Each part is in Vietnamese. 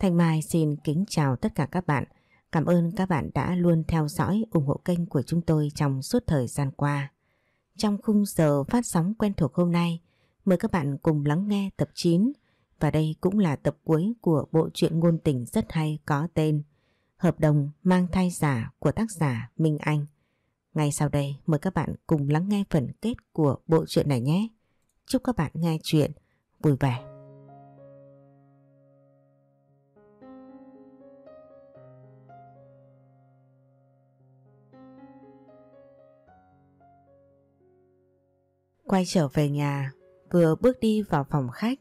Thanh Mai xin kính chào tất cả các bạn. Cảm ơn các bạn đã luôn theo dõi ủng hộ kênh của chúng tôi trong suốt thời gian qua. Trong khung giờ phát sóng quen thuộc hôm nay, mời các bạn cùng lắng nghe tập 9 và đây cũng là tập cuối của bộ truyện ngôn tình rất hay có tên Hợp đồng mang thai giả của tác giả Minh Anh. Ngay sau đây mời các bạn cùng lắng nghe phần kết của bộ truyện này nhé. Chúc các bạn nghe chuyện vui vẻ. Quay trở về nhà, vừa bước đi vào phòng khách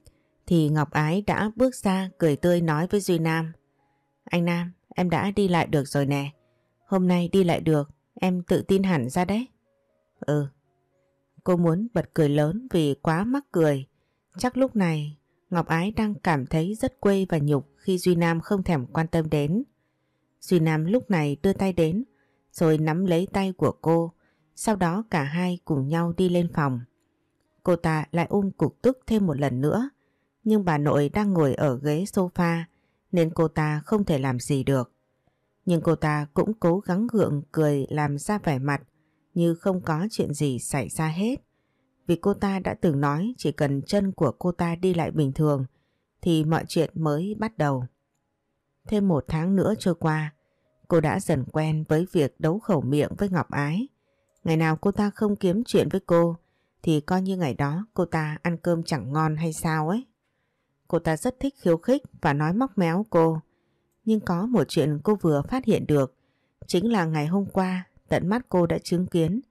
thì Ngọc Ái đã bước ra cười tươi nói với Duy Nam. Anh Nam, em đã đi lại được rồi nè. Hôm nay đi lại được, em tự tin hẳn ra đấy. Ừ. Cô muốn bật cười lớn vì quá mắc cười. Chắc lúc này Ngọc Ái đang cảm thấy rất quê và nhục khi Duy Nam không thèm quan tâm đến. Duy Nam lúc này đưa tay đến rồi nắm lấy tay của cô. Sau đó cả hai cùng nhau đi lên phòng. Cô ta lại ôm cục tức thêm một lần nữa. Nhưng bà nội đang ngồi ở ghế sofa nên cô ta không thể làm gì được. Nhưng cô ta cũng cố gắng gượng cười làm ra vẻ mặt như không có chuyện gì xảy ra hết. Vì cô ta đã từng nói chỉ cần chân của cô ta đi lại bình thường thì mọi chuyện mới bắt đầu. Thêm một tháng nữa trôi qua, cô đã dần quen với việc đấu khẩu miệng với Ngọc Ái. Ngày nào cô ta không kiếm chuyện với cô thì coi như ngày đó cô ta ăn cơm chẳng ngon hay sao ấy. Cô ta rất thích khiêu khích và nói móc méo cô. Nhưng có một chuyện cô vừa phát hiện được. Chính là ngày hôm qua tận mắt cô đã chứng kiến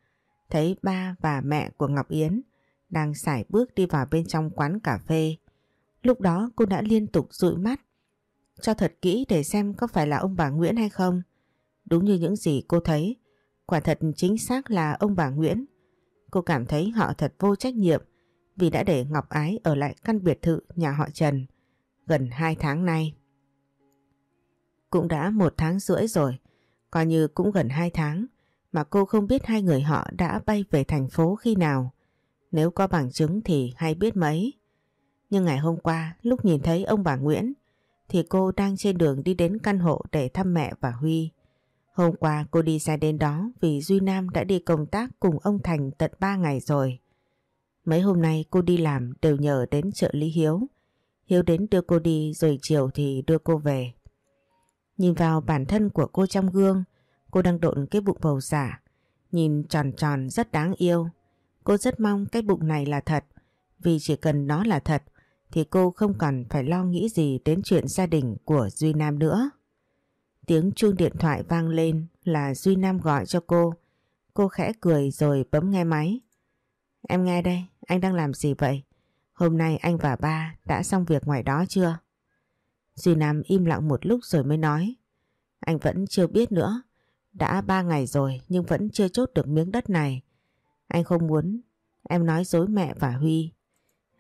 thấy ba và mẹ của Ngọc Yến đang sải bước đi vào bên trong quán cà phê. Lúc đó cô đã liên tục dụi mắt cho thật kỹ để xem có phải là ông bà Nguyễn hay không. Đúng như những gì cô thấy, quả thật chính xác là ông bà Nguyễn. Cô cảm thấy họ thật vô trách nhiệm vì đã để Ngọc Ái ở lại căn biệt thự nhà họ Trần gần 2 tháng nay. Cũng đã một tháng rưỡi rồi, coi như cũng gần 2 tháng mà cô không biết hai người họ đã bay về thành phố khi nào. Nếu có bằng chứng thì hay biết mấy. Nhưng ngày hôm qua lúc nhìn thấy ông bà Nguyễn thì cô đang trên đường đi đến căn hộ để thăm mẹ và Huy. Hôm qua cô đi xe đến đó vì Duy Nam đã đi công tác cùng ông Thành tận 3 ngày rồi. Mấy hôm nay cô đi làm đều nhờ đến trợ lý Hiếu. Hiếu đến đưa cô đi rồi chiều thì đưa cô về. Nhìn vào bản thân của cô trong gương, cô đang độn cái bụng bầu giả. Nhìn tròn tròn rất đáng yêu. Cô rất mong cái bụng này là thật. Vì chỉ cần nó là thật thì cô không cần phải lo nghĩ gì đến chuyện gia đình của Duy Nam nữa. Tiếng chuông điện thoại vang lên là Duy Nam gọi cho cô. Cô khẽ cười rồi bấm nghe máy. Em nghe đây, anh đang làm gì vậy? Hôm nay anh và ba đã xong việc ngoài đó chưa? Duy Nam im lặng một lúc rồi mới nói. Anh vẫn chưa biết nữa. Đã ba ngày rồi nhưng vẫn chưa chốt được miếng đất này. Anh không muốn em nói dối mẹ và Huy.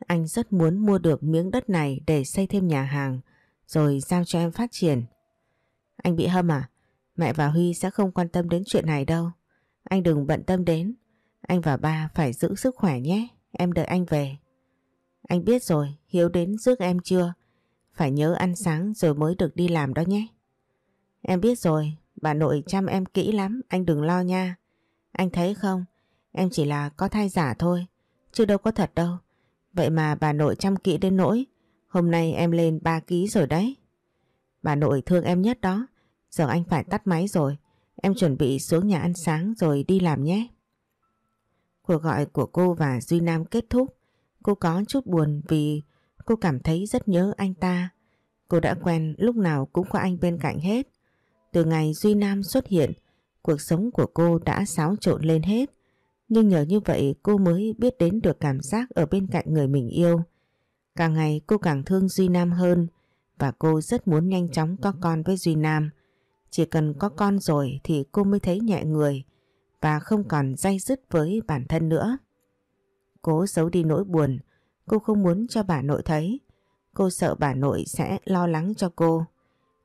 Anh rất muốn mua được miếng đất này để xây thêm nhà hàng rồi giao cho em phát triển. Anh bị hâm à? Mẹ và Huy sẽ không quan tâm đến chuyện này đâu. Anh đừng bận tâm đến. Anh và ba phải giữ sức khỏe nhé. Em đợi anh về. Anh biết rồi, Hiếu đến rước em chưa? Phải nhớ ăn sáng rồi mới được đi làm đó nhé. Em biết rồi, bà nội chăm em kỹ lắm, anh đừng lo nha. Anh thấy không, em chỉ là có thai giả thôi, chứ đâu có thật đâu. Vậy mà bà nội chăm kỹ đến nỗi, hôm nay em lên 3 ký rồi đấy. Bà nội thương em nhất đó, giờ anh phải tắt máy rồi. Em chuẩn bị xuống nhà ăn sáng rồi đi làm nhé. Cuộc gọi của cô và Duy Nam kết thúc. Cô có chút buồn vì cô cảm thấy rất nhớ anh ta. Cô đã quen lúc nào cũng có anh bên cạnh hết. Từ ngày Duy Nam xuất hiện, cuộc sống của cô đã xáo trộn lên hết. Nhưng nhờ như vậy cô mới biết đến được cảm giác ở bên cạnh người mình yêu. Càng ngày cô càng thương Duy Nam hơn và cô rất muốn nhanh chóng có con với Duy Nam. Chỉ cần có con rồi thì cô mới thấy nhẹ người và không còn day dứt với bản thân nữa. Cố giấu đi nỗi buồn, cô không muốn cho bà nội thấy. Cô sợ bà nội sẽ lo lắng cho cô.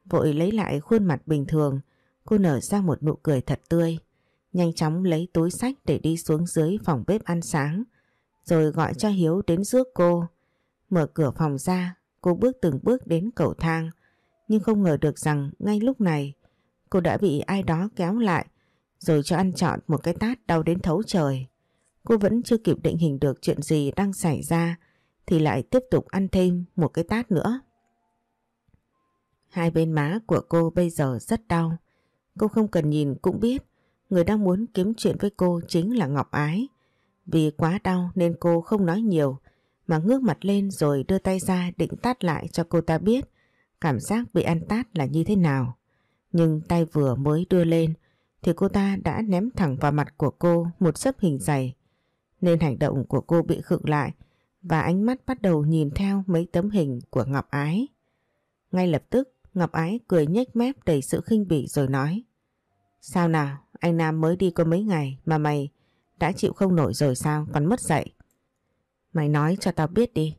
Vội lấy lại khuôn mặt bình thường, cô nở ra một nụ cười thật tươi. Nhanh chóng lấy túi sách để đi xuống dưới phòng bếp ăn sáng, rồi gọi cho Hiếu đến rước cô. Mở cửa phòng ra, cô bước từng bước đến cầu thang, Nhưng không ngờ được rằng ngay lúc này cô đã bị ai đó kéo lại rồi cho ăn trọn một cái tát đau đến thấu trời. Cô vẫn chưa kịp định hình được chuyện gì đang xảy ra thì lại tiếp tục ăn thêm một cái tát nữa. Hai bên má của cô bây giờ rất đau. Cô không cần nhìn cũng biết người đang muốn kiếm chuyện với cô chính là Ngọc Ái. Vì quá đau nên cô không nói nhiều mà ngước mặt lên rồi đưa tay ra định tát lại cho cô ta biết cảm giác bị ăn tát là như thế nào. Nhưng tay vừa mới đưa lên thì cô ta đã ném thẳng vào mặt của cô một sấp hình dày nên hành động của cô bị khựng lại và ánh mắt bắt đầu nhìn theo mấy tấm hình của Ngọc Ái. Ngay lập tức Ngọc Ái cười nhếch mép đầy sự khinh bỉ rồi nói Sao nào, anh Nam mới đi có mấy ngày mà mày đã chịu không nổi rồi sao còn mất dạy Mày nói cho tao biết đi,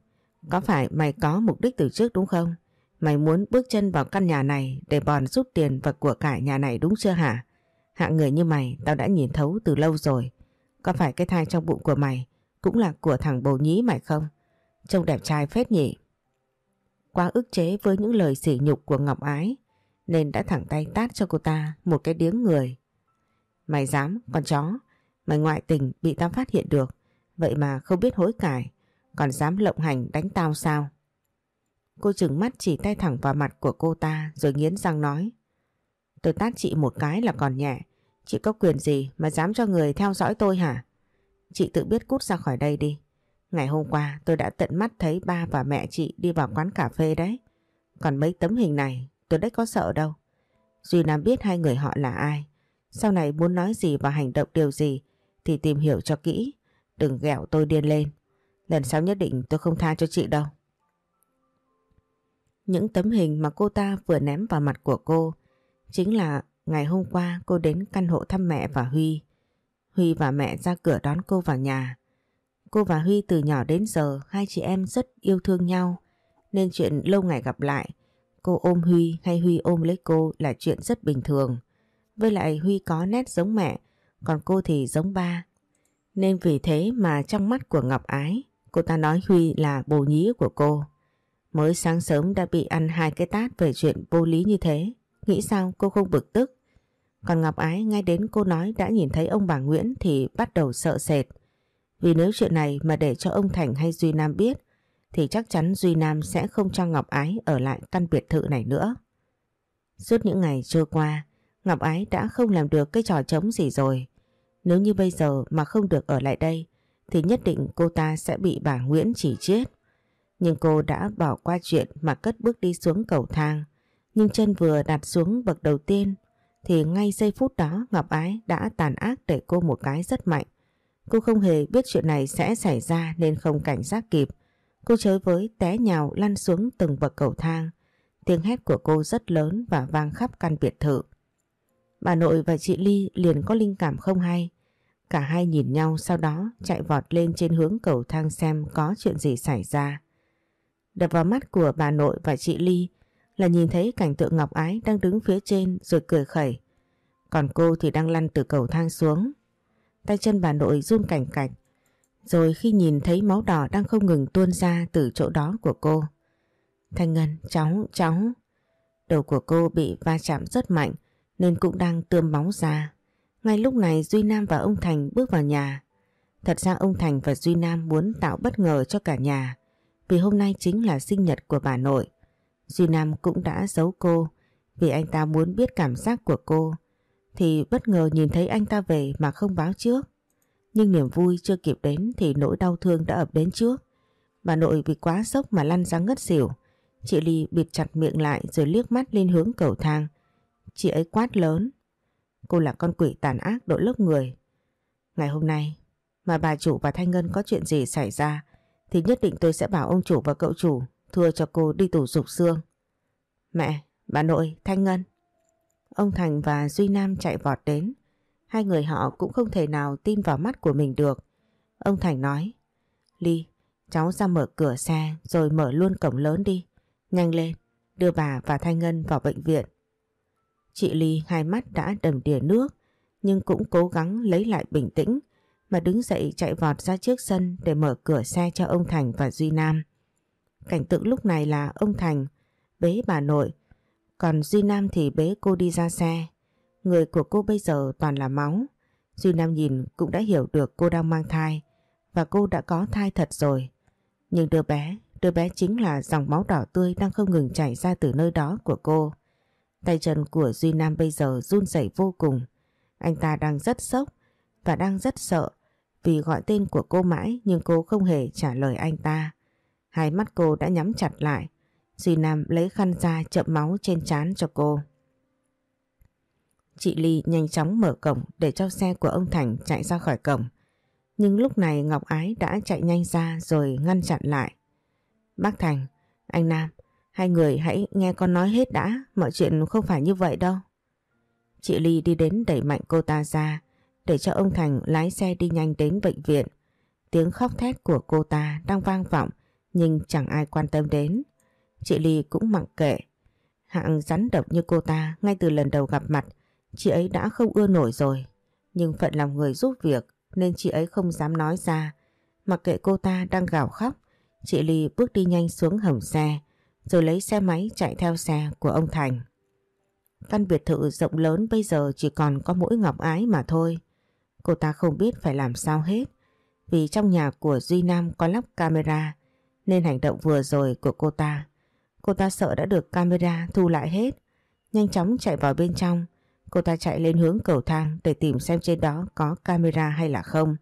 có phải mày có mục đích từ trước đúng không? Mày muốn bước chân vào căn nhà này để bòn rút tiền và của cải nhà này đúng chưa hả? Hạng người như mày tao đã nhìn thấu từ lâu rồi. Có phải cái thai trong bụng của mày cũng là của thằng bồ nhí mày không? Trông đẹp trai phết nhỉ? Quá ức chế với những lời sỉ nhục của Ngọc Ái nên đã thẳng tay tát cho cô ta một cái điếng người. Mày dám, con chó, mày ngoại tình bị tao phát hiện được, vậy mà không biết hối cải, còn dám lộng hành đánh tao sao? Cô chừng mắt chỉ tay thẳng vào mặt của cô ta rồi nghiến răng nói. Tôi tát chị một cái là còn nhẹ, chị có quyền gì mà dám cho người theo dõi tôi hả? Chị tự biết cút ra khỏi đây đi. Ngày hôm qua tôi đã tận mắt thấy ba và mẹ chị đi vào quán cà phê đấy. Còn mấy tấm hình này tôi đấy có sợ đâu. Duy Nam biết hai người họ là ai. Sau này muốn nói gì và hành động điều gì thì tìm hiểu cho kỹ. Đừng ghẹo tôi điên lên. Lần sau nhất định tôi không tha cho chị đâu. Những tấm hình mà cô ta vừa ném vào mặt của cô chính là ngày hôm qua cô đến căn hộ thăm mẹ và Huy. Huy và mẹ ra cửa đón cô vào nhà. Cô và Huy từ nhỏ đến giờ, hai chị em rất yêu thương nhau nên chuyện lâu ngày gặp lại, cô ôm Huy hay Huy ôm lấy cô là chuyện rất bình thường. Với lại Huy có nét giống mẹ, còn cô thì giống ba. Nên vì thế mà trong mắt của Ngọc Ái cô ta nói Huy là bồ nhí của cô. Mới sáng sớm đã bị ăn hai cái tát về chuyện vô lý như thế. Nghĩ sao cô không bực tức. Còn Ngọc Ái ngay đến cô nói đã nhìn thấy ông bà Nguyễn thì bắt đầu sợ sệt. Vì nếu chuyện này mà để cho ông Thành hay Duy Nam biết thì chắc chắn Duy Nam sẽ không cho Ngọc Ái ở lại căn biệt thự này nữa. Suốt những ngày trôi qua, Ngọc Ái đã không làm được cái trò trống gì rồi. Nếu như bây giờ mà không được ở lại đây, thì nhất định cô ta sẽ bị bà Nguyễn chỉ chết. Nhưng cô đã bỏ qua chuyện mà cất bước đi xuống cầu thang. Nhưng chân vừa đặt xuống bậc đầu tiên, thì ngay giây phút đó Ngọc Ái đã tàn ác để cô một cái rất mạnh. Cô không hề biết chuyện này sẽ xảy ra nên không cảnh giác kịp. Cô chới với té nhào lăn xuống từng bậc cầu thang. Tiếng hét của cô rất lớn và vang khắp căn biệt thự. Bà nội và chị Ly liền có linh cảm không hay. Cả hai nhìn nhau sau đó chạy vọt lên trên hướng cầu thang xem có chuyện gì xảy ra. Đập vào mắt của bà nội và chị Ly là nhìn thấy cảnh tượng Ngọc Ái đang đứng phía trên rồi cười khẩy. Còn cô thì đang lăn từ cầu thang xuống. Tay chân bà nội run cảnh cạch. Rồi khi nhìn thấy máu đỏ đang không ngừng tuôn ra từ chỗ đó của cô. Thanh Ngân, cháu, cháu. Đầu của cô bị va chạm rất mạnh nên cũng đang tươm máu ra. Ngay lúc này Duy Nam và ông Thành bước vào nhà. Thật ra ông Thành và Duy Nam muốn tạo bất ngờ cho cả nhà, vì hôm nay chính là sinh nhật của bà nội. Duy Nam cũng đã giấu cô, vì anh ta muốn biết cảm giác của cô thì bất ngờ nhìn thấy anh ta về mà không báo trước. Nhưng niềm vui chưa kịp đến thì nỗi đau thương đã ập đến trước. Bà nội vì quá sốc mà lăn ra ngất xỉu. Chị Ly bịt chặt miệng lại rồi liếc mắt lên hướng cầu thang. Chị ấy quát lớn. Cô là con quỷ tàn ác đội lớp người. Ngày hôm nay mà bà chủ và Thanh Ngân có chuyện gì xảy ra thì nhất định tôi sẽ bảo ông chủ và cậu chủ thưa cho cô đi tủ dục xương. Mẹ, bà nội, Thanh Ngân. Ông Thành và Duy Nam chạy vọt đến. Hai người họ cũng không thể nào tin vào mắt của mình được. Ông Thành nói, Ly, cháu ra mở cửa xe rồi mở luôn cổng lớn đi. Nhanh lên, đưa bà và Thanh Ngân vào bệnh viện. Chị Ly hai mắt đã đầm đìa nước nhưng cũng cố gắng lấy lại bình tĩnh mà đứng dậy chạy vọt ra trước sân để mở cửa xe cho ông Thành và Duy Nam. Cảnh tượng lúc này là ông Thành bế bà nội Còn Duy Nam thì bế cô đi ra xe. Người của cô bây giờ toàn là máu. Duy Nam nhìn cũng đã hiểu được cô đang mang thai và cô đã có thai thật rồi. Nhưng đứa bé, đứa bé chính là dòng máu đỏ tươi đang không ngừng chảy ra từ nơi đó của cô. Tay chân của Duy Nam bây giờ run rẩy vô cùng. Anh ta đang rất sốc và đang rất sợ vì gọi tên của cô mãi nhưng cô không hề trả lời anh ta. Hai mắt cô đã nhắm chặt lại. Duy Nam lấy khăn ra chậm máu trên trán cho cô. Chị Ly nhanh chóng mở cổng để cho xe của ông Thành chạy ra khỏi cổng. Nhưng lúc này Ngọc Ái đã chạy nhanh ra rồi ngăn chặn lại. Bác Thành, anh Nam, hai người hãy nghe con nói hết đã, mọi chuyện không phải như vậy đâu. Chị Ly đi đến đẩy mạnh cô ta ra để cho ông Thành lái xe đi nhanh đến bệnh viện. Tiếng khóc thét của cô ta đang vang vọng nhưng chẳng ai quan tâm đến. Chị Ly cũng mặc kệ. Hạng rắn độc như cô ta ngay từ lần đầu gặp mặt chị ấy đã không ưa nổi rồi. Nhưng phận làm người giúp việc nên chị ấy không dám nói ra. Mặc kệ cô ta đang gào khóc, chị Ly bước đi nhanh xuống hầm xe rồi lấy xe máy chạy theo xe của ông Thành. Căn biệt thự rộng lớn bây giờ chỉ còn có mỗi Ngọc Ái mà thôi. Cô ta không biết phải làm sao hết. Vì trong nhà của Duy Nam có lắp camera, nên hành động vừa rồi của cô ta. Cô ta sợ đã được camera thu lại hết. Nhanh chóng chạy vào bên trong. Cô ta chạy lên hướng cầu thang để tìm xem trên đó có camera hay là không.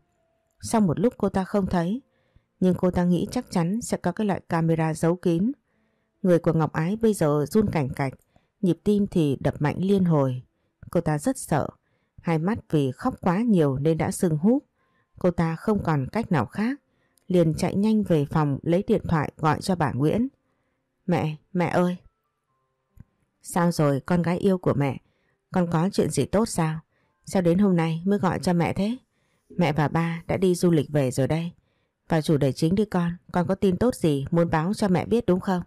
Sau một lúc cô ta không thấy. Nhưng cô ta nghĩ chắc chắn sẽ có cái loại camera giấu kín. Người của Ngọc Ái bây giờ run cảnh cạch. Nhịp tim thì đập mạnh liên hồi. Cô ta rất sợ. Hai mắt vì khóc quá nhiều nên đã sưng húp. Cô ta không còn cách nào khác. Liền chạy nhanh về phòng lấy điện thoại gọi cho bà Nguyễn. Mẹ, mẹ ơi! Sao rồi con gái yêu của mẹ? Con có chuyện gì tốt sao? Sao đến hôm nay mới gọi cho mẹ thế? Mẹ và ba đã đi du lịch về rồi đây. Và chủ đề chính đi con, con có tin tốt gì muốn báo cho mẹ biết đúng không?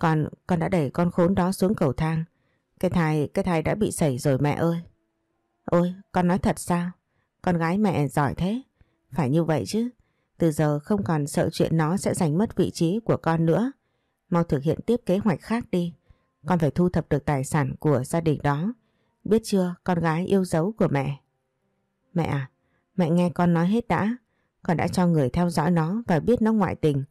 Con, con đã đẩy con khốn đó xuống cầu thang. Cái thai, cái thai đã bị sẩy rồi mẹ ơi. Ôi, con nói thật sao? Con gái mẹ giỏi thế. Phải như vậy chứ. Từ giờ không còn sợ chuyện nó sẽ giành mất vị trí của con nữa. Mau thực hiện tiếp kế hoạch khác đi. Con phải thu thập được tài sản của gia đình đó. Biết chưa, con gái yêu dấu của mẹ. Mẹ à, mẹ nghe con nói hết đã. Con đã cho người theo dõi nó và biết nó ngoại tình.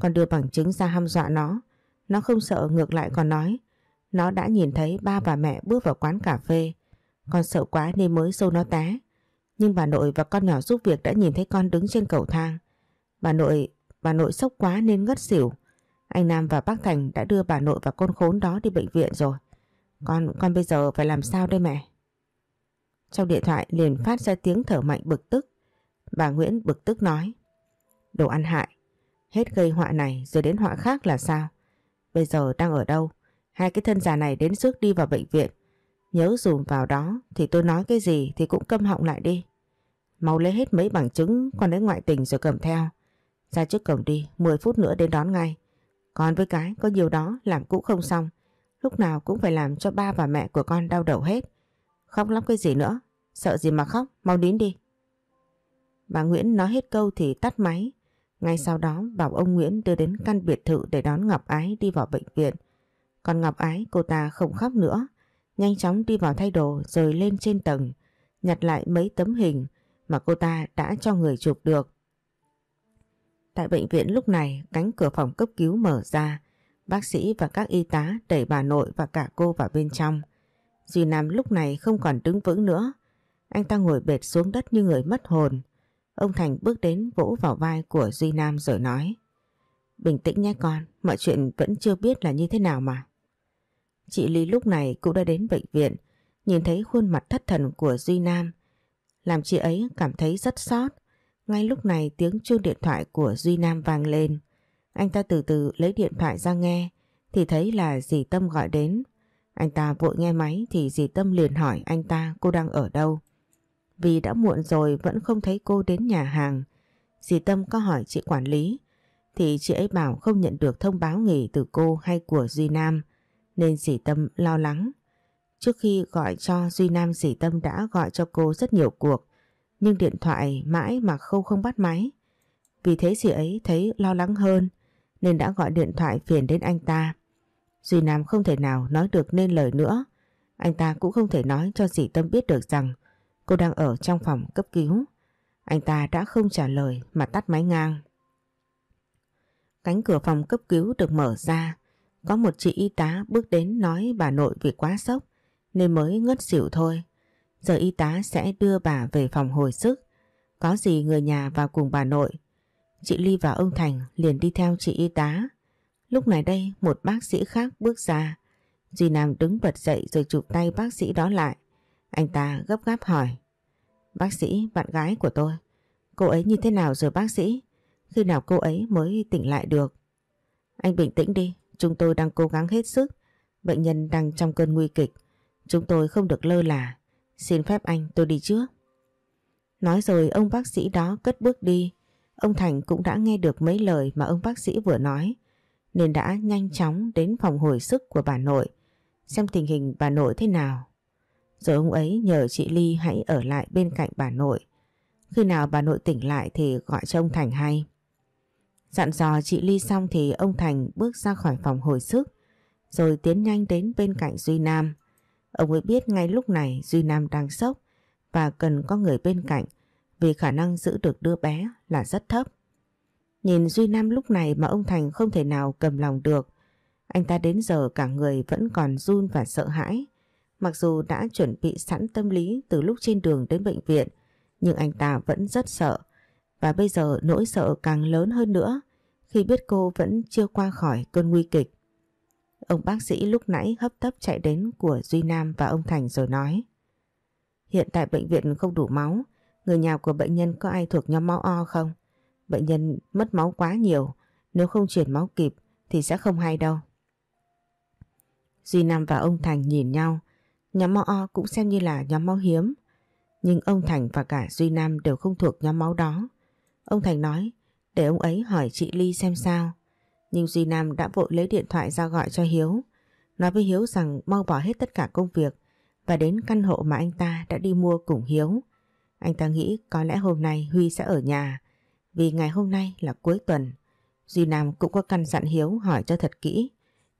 Con đưa bằng chứng ra hăm dọa nó. Nó không sợ ngược lại còn nói. Nó đã nhìn thấy ba và mẹ bước vào quán cà phê. Con sợ quá nên mới xô nó té. Nhưng bà nội và con nhỏ giúp việc đã nhìn thấy con đứng trên cầu thang. Bà nội, bà nội sốc quá nên ngất xỉu. Anh Nam và bác Thành đã đưa bà nội và con khốn đó đi bệnh viện rồi. Con, con bây giờ phải làm sao đây mẹ? Trong điện thoại liền phát ra tiếng thở mạnh bực tức. Bà Nguyễn bực tức nói. Đồ ăn hại. Hết gây họa này rồi đến họa khác là sao? Bây giờ đang ở đâu? Hai cái thân già này đến trước đi vào bệnh viện. Nhớ dùm vào đó thì tôi nói cái gì thì cũng câm họng lại đi. Mau lấy hết mấy bằng chứng con đến ngoại tình rồi cầm theo. Ra trước cổng đi, 10 phút nữa đến đón ngay. Còn với cái có nhiều đó làm cũng không xong. Lúc nào cũng phải làm cho ba và mẹ của con đau đầu hết. Khóc lóc cái gì nữa? Sợ gì mà khóc, mau nín đi. Bà Nguyễn nói hết câu thì tắt máy. Ngay sau đó, bảo ông Nguyễn đưa đến căn biệt thự để đón Ngọc Ái đi vào bệnh viện. Còn Ngọc Ái, cô ta không khóc nữa. Nhanh chóng đi vào thay đồ rồi lên trên tầng. Nhặt lại mấy tấm hình mà cô ta đã cho người chụp được. Tại bệnh viện lúc này, cánh cửa phòng cấp cứu mở ra. Bác sĩ và các y tá đẩy bà nội và cả cô vào bên trong. Duy Nam lúc này không còn đứng vững nữa. Anh ta ngồi bệt xuống đất như người mất hồn. Ông Thành bước đến vỗ vào vai của Duy Nam rồi nói Bình tĩnh nhé con, mọi chuyện vẫn chưa biết là như thế nào mà. Chị Ly lúc này cũng đã đến bệnh viện, nhìn thấy khuôn mặt thất thần của Duy Nam. Làm chị ấy cảm thấy rất xót. Ngay lúc này tiếng chuông điện thoại của Duy Nam vang lên. Anh ta từ từ lấy điện thoại ra nghe thì thấy là dì Tâm gọi đến. Anh ta vội nghe máy thì dì Tâm liền hỏi anh ta cô đang ở đâu. Vì đã muộn rồi vẫn không thấy cô đến nhà hàng. Dì Tâm có hỏi chị quản lý, thì chị ấy bảo không nhận được thông báo nghỉ từ cô hay của Duy Nam, nên dì Tâm lo lắng. Trước khi gọi cho Duy Nam, dì Tâm đã gọi cho cô rất nhiều cuộc, nhưng điện thoại mãi mà Khâu không bắt máy. Vì thế dì ấy thấy lo lắng hơn, nên đã gọi điện thoại phiền đến anh ta. Duy Nam không thể nào nói được nên lời nữa. Anh ta cũng không thể nói cho dì Tâm biết được rằng cô đang ở trong phòng cấp cứu. Anh ta đã không trả lời mà tắt máy ngang. Cánh cửa phòng cấp cứu được mở ra. Có một chị y tá bước đến nói bà nội vì quá sốc, nên mới ngất xỉu thôi. Giờ y tá sẽ đưa bà về phòng hồi sức. Có gì người nhà vào cùng bà nội. Chị Ly và ông Thành liền đi theo chị y tá. Lúc này đây, một bác sĩ khác bước ra. Duy Nam đứng bật dậy rồi chụp tay bác sĩ đó lại. Anh ta gấp gáp hỏi. Bác sĩ, bạn gái của tôi. Cô ấy như thế nào rồi bác sĩ? Khi nào cô ấy mới tỉnh lại được? Anh bình tĩnh đi, chúng tôi đang cố gắng hết sức. Bệnh nhân đang trong cơn nguy kịch. Chúng tôi không được lơ là. Xin phép anh tôi đi trước. Nói rồi ông bác sĩ đó cất bước đi. Ông Thành cũng đã nghe được mấy lời mà ông bác sĩ vừa nói. Nên đã nhanh chóng đến phòng hồi sức của bà nội. Xem tình hình bà nội thế nào. Rồi ông ấy nhờ chị Ly hãy ở lại bên cạnh bà nội. Khi nào bà nội tỉnh lại thì gọi cho ông Thành hay. Dặn dò chị Ly xong thì ông Thành bước ra khỏi phòng hồi sức, rồi tiến nhanh đến bên cạnh Duy Nam. Ông ấy biết ngay lúc này Duy Nam đang sốc và cần có người bên cạnh, vì khả năng giữ được đứa bé là rất thấp. Nhìn Duy Nam lúc này mà ông Thành không thể nào cầm lòng được. Anh ta đến giờ cả người vẫn còn run và sợ hãi. Mặc dù đã chuẩn bị sẵn tâm lý từ lúc trên đường đến bệnh viện, nhưng anh ta vẫn rất sợ. Và bây giờ nỗi sợ càng lớn hơn nữa khi biết cô vẫn chưa qua khỏi cơn nguy kịch. Ông bác sĩ lúc nãy hấp tấp chạy đến của Duy Nam và ông Thành rồi nói Hiện tại bệnh viện không đủ máu, người nhà của bệnh nhân có ai thuộc nhóm máu O không? Bệnh nhân mất máu quá nhiều, nếu không chuyển máu kịp thì sẽ không hay đâu. Duy Nam và ông Thành nhìn nhau, nhóm máu O cũng xem như là nhóm máu hiếm, nhưng ông Thành và cả Duy Nam đều không thuộc nhóm máu đó. Ông Thành nói để ông ấy hỏi chị Ly xem sao. Nhưng Duy Nam đã vội lấy điện thoại ra gọi cho Hiếu. Nói với Hiếu rằng mau bỏ hết tất cả công việc và đến căn hộ mà anh ta đã đi mua cùng Hiếu. Anh ta nghĩ có lẽ hôm nay Huy sẽ ở nhà vì ngày hôm nay là cuối tuần. Duy Nam cũng có căn dặn Hiếu hỏi cho thật kỹ.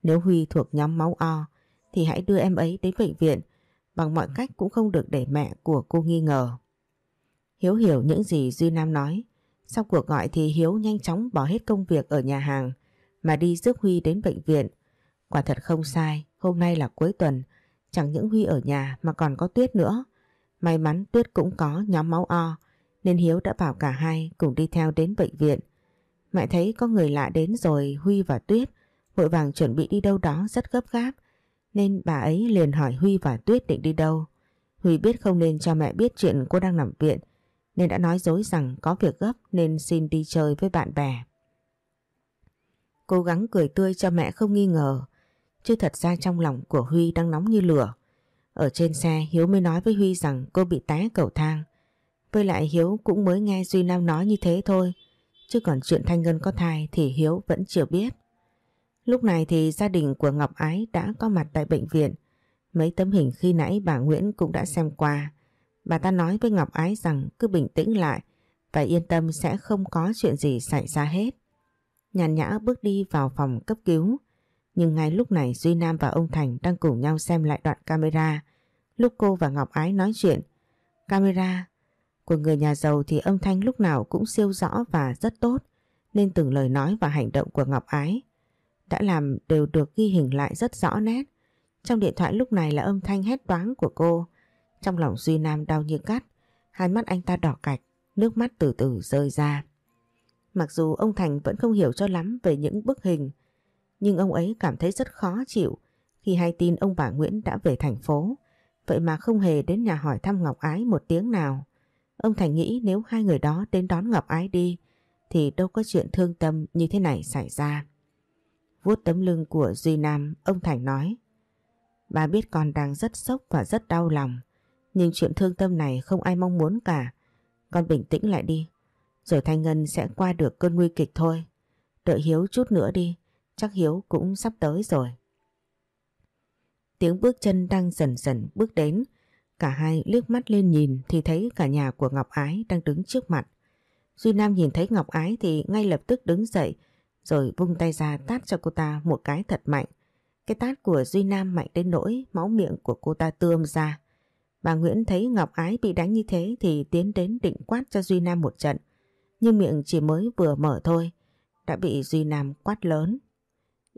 Nếu Huy thuộc nhóm máu O thì hãy đưa em ấy đến bệnh viện bằng mọi cách cũng không được để mẹ của cô nghi ngờ. Hiếu hiểu những gì Duy Nam nói. Sau cuộc gọi thì Hiếu nhanh chóng bỏ hết công việc ở nhà hàng mà đi rước Huy đến bệnh viện. Quả thật không sai, hôm nay là cuối tuần, chẳng những Huy ở nhà mà còn có Tuyết nữa. May mắn Tuyết cũng có nhóm máu O, nên Hiếu đã bảo cả hai cùng đi theo đến bệnh viện. Mẹ thấy có người lạ đến rồi Huy và Tuyết vội vàng chuẩn bị đi đâu đó rất gấp gáp, nên bà ấy liền hỏi Huy và Tuyết định đi đâu. Huy biết không nên cho mẹ biết chuyện cô đang nằm viện, nên đã nói dối rằng có việc gấp nên xin đi chơi với bạn bè. Cố gắng cười tươi cho mẹ không nghi ngờ, chứ thật ra trong lòng của Huy đang nóng như lửa. Ở trên xe Hiếu mới nói với Huy rằng cô bị té cầu thang. Với lại Hiếu cũng mới nghe Duy Nam nói như thế thôi, chứ còn chuyện Thanh Ngân có thai thì Hiếu vẫn chưa biết. Lúc này thì gia đình của Ngọc Ái đã có mặt tại bệnh viện. Mấy tấm hình khi nãy bà Nguyễn cũng đã xem qua. Bà ta nói với Ngọc Ái rằng cứ bình tĩnh lại và yên tâm sẽ không có chuyện gì xảy ra hết. Nhàn nhã bước đi vào phòng cấp cứu. Nhưng ngay lúc này Duy Nam và ông Thành đang cùng nhau xem lại đoạn camera lúc cô và Ngọc Ái nói chuyện. Camera của người nhà giàu thì âm thanh lúc nào cũng siêu rõ và rất tốt, nên từng lời nói và hành động của Ngọc Ái đã làm đều được ghi hình lại rất rõ nét. Trong điện thoại lúc này là âm thanh hét toáng của cô. Trong lòng Duy Nam đau như cắt, hai mắt anh ta đỏ cạch, nước mắt từ từ rơi ra. Mặc dù ông Thành vẫn không hiểu cho lắm về những bức hình, nhưng ông ấy cảm thấy rất khó chịu khi hay tin ông bà Nguyễn đã về thành phố. Vậy mà không hề đến nhà hỏi thăm Ngọc Ái một tiếng nào. Ông Thành nghĩ nếu hai người đó đến đón Ngọc Ái đi thì đâu có chuyện thương tâm như thế này xảy ra. Vuốt tấm lưng của Duy Nam, ông Thành nói Bà biết con đang rất sốc và rất đau lòng nhưng chuyện thương tâm này không ai mong muốn cả. Con bình tĩnh lại đi. Rồi Thanh Ngân sẽ qua được cơn nguy kịch thôi. Đợi Hiếu chút nữa đi. Chắc Hiếu cũng sắp tới rồi. Tiếng bước chân đang dần dần bước đến. Cả hai liếc mắt lên nhìn thì thấy cả nhà của Ngọc Ái đang đứng trước mặt. Duy Nam nhìn thấy Ngọc Ái thì ngay lập tức đứng dậy rồi vung tay ra tát cho cô ta một cái thật mạnh. Cái tát của Duy Nam mạnh đến nỗi máu miệng của cô ta tươm ra. Bà Nguyễn thấy Ngọc Ái bị đánh như thế thì tiến đến định quát cho Duy Nam một trận. Nhưng miệng chỉ mới vừa mở thôi, đã bị Duy Nam quát lớn.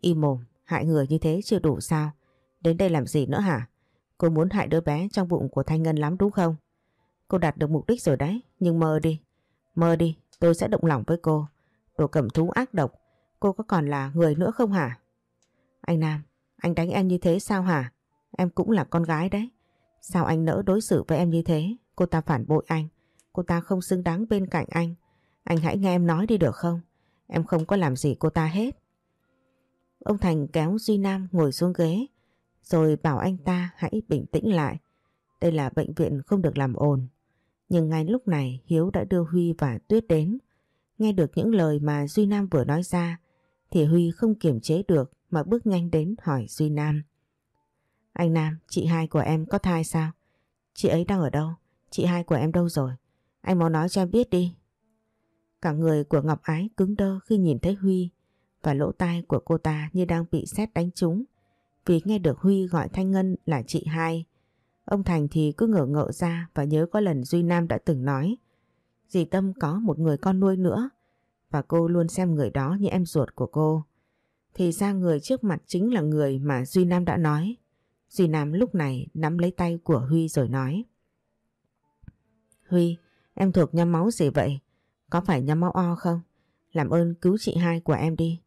Y mồm, hại người như thế chưa đủ sao? Đến đây làm gì nữa hả? Cô muốn hại đứa bé trong bụng của Thanh Ngân lắm đúng không? Cô đạt được mục đích rồi đấy, nhưng mơ đi. Mơ đi, tôi sẽ động lòng với cô. Đồ cầm thú ác độc, cô có còn là người nữa không hả? Anh Nam, anh đánh em như thế sao hả? Em cũng là con gái đấy. Sao anh nỡ đối xử với em như thế? Cô ta phản bội anh. Cô ta không xứng đáng bên cạnh anh. Anh hãy nghe em nói đi được không? Em không có làm gì cô ta hết. Ông Thành kéo Duy Nam ngồi xuống ghế rồi bảo anh ta hãy bình tĩnh lại. Đây là bệnh viện không được làm ồn. Nhưng ngay lúc này Hiếu đã đưa Huy và Tuyết đến. Nghe được những lời mà Duy Nam vừa nói ra thì Huy không kiềm chế được mà bước nhanh đến hỏi Duy Nam. Anh Nam, chị hai của em có thai sao? Chị ấy đang ở đâu? Chị hai của em đâu rồi? Anh mau nói cho em biết đi. Cả người của Ngọc Ái cứng đơ khi nhìn thấy Huy và lỗ tai của cô ta như đang bị sét đánh trúng vì nghe được Huy gọi Thanh Ngân là chị hai. Ông Thành thì cứ ngỡ ngợ ra và nhớ có lần Duy Nam đã từng nói dì Tâm có một người con nuôi nữa và cô luôn xem người đó như em ruột của cô. Thì ra người trước mặt chính là người mà Duy Nam đã nói. Duy Nam lúc này nắm lấy tay của Huy rồi nói Huy, em thuộc nhóm máu gì vậy? Có phải nhóm máu O không? Làm ơn cứu chị hai của em đi.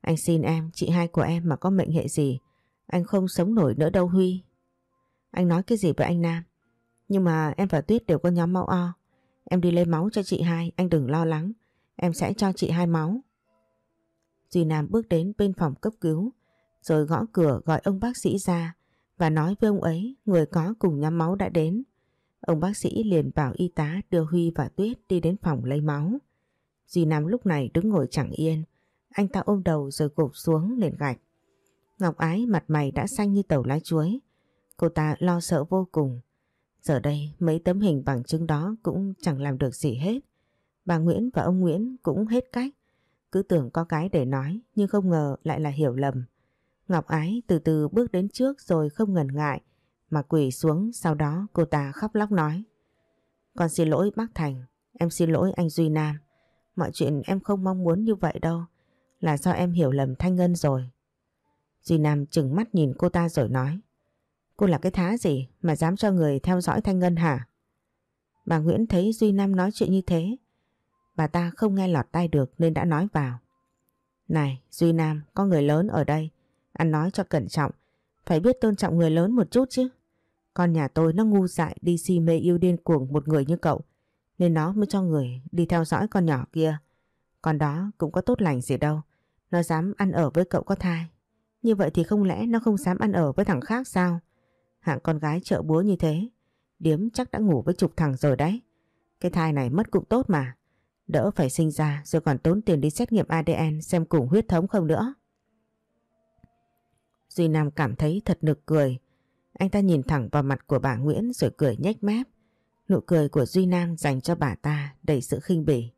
Anh xin em, chị hai của em mà có mệnh hệ gì, anh không sống nổi nữa đâu Huy. Anh nói cái gì với anh Nam? Nhưng mà em và Tuyết đều có nhóm máu O. Em đi lấy máu cho chị hai, anh đừng lo lắng. Em sẽ cho chị hai máu. Duy Nam bước đến bên phòng cấp cứu, rồi gõ cửa gọi ông bác sĩ ra và nói với ông ấy người có cùng nhóm máu đã đến. Ông bác sĩ liền bảo y tá đưa Huy và Tuyết đi đến phòng lấy máu. Duy Nam lúc này đứng ngồi chẳng yên, anh ta ôm đầu rồi gục xuống nền gạch. Ngọc Ái mặt mày đã xanh như tàu lá chuối. Cô ta lo sợ vô cùng. Giờ đây mấy tấm hình bằng chứng đó cũng chẳng làm được gì hết. Bà Nguyễn và ông Nguyễn cũng hết cách. Cứ tưởng có cái để nói nhưng không ngờ lại là hiểu lầm. Ngọc Ái từ từ bước đến trước rồi không ngần ngại mà quỳ xuống sau đó cô ta khóc lóc nói. Con xin lỗi bác Thành, em xin lỗi anh Duy Nam. Mọi chuyện em không mong muốn như vậy đâu. Là do em hiểu lầm Thanh Ngân rồi. Duy Nam chừng mắt nhìn cô ta rồi nói. Cô là cái thá gì mà dám cho người theo dõi Thanh Ngân hả? Bà Nguyễn thấy Duy Nam nói chuyện như thế. Bà ta không nghe lọt tai được nên đã nói vào. Này, Duy Nam, có người lớn ở đây. Ăn nói cho cẩn trọng. Phải biết tôn trọng người lớn một chút chứ. Con nhà tôi nó ngu dại đi si mê yêu điên cuồng một người như cậu. Nên nó mới cho người đi theo dõi con nhỏ kia. Con đó cũng có tốt lành gì đâu. Nó dám ăn ở với cậu có thai. Như vậy thì không lẽ nó không dám ăn ở với thằng khác sao? Hạng con gái trợ búa như thế. Điếm chắc đã ngủ với chục thằng rồi đấy. Cái thai này mất cũng tốt mà. Đỡ phải sinh ra rồi còn tốn tiền đi xét nghiệm ADN xem cùng huyết thống không nữa. Duy Nam cảm thấy thật nực cười. Anh ta nhìn thẳng vào mặt của bà Nguyễn rồi cười nhếch mép. Nụ cười của Duy Nam dành cho bà ta đầy sự khinh bỉ.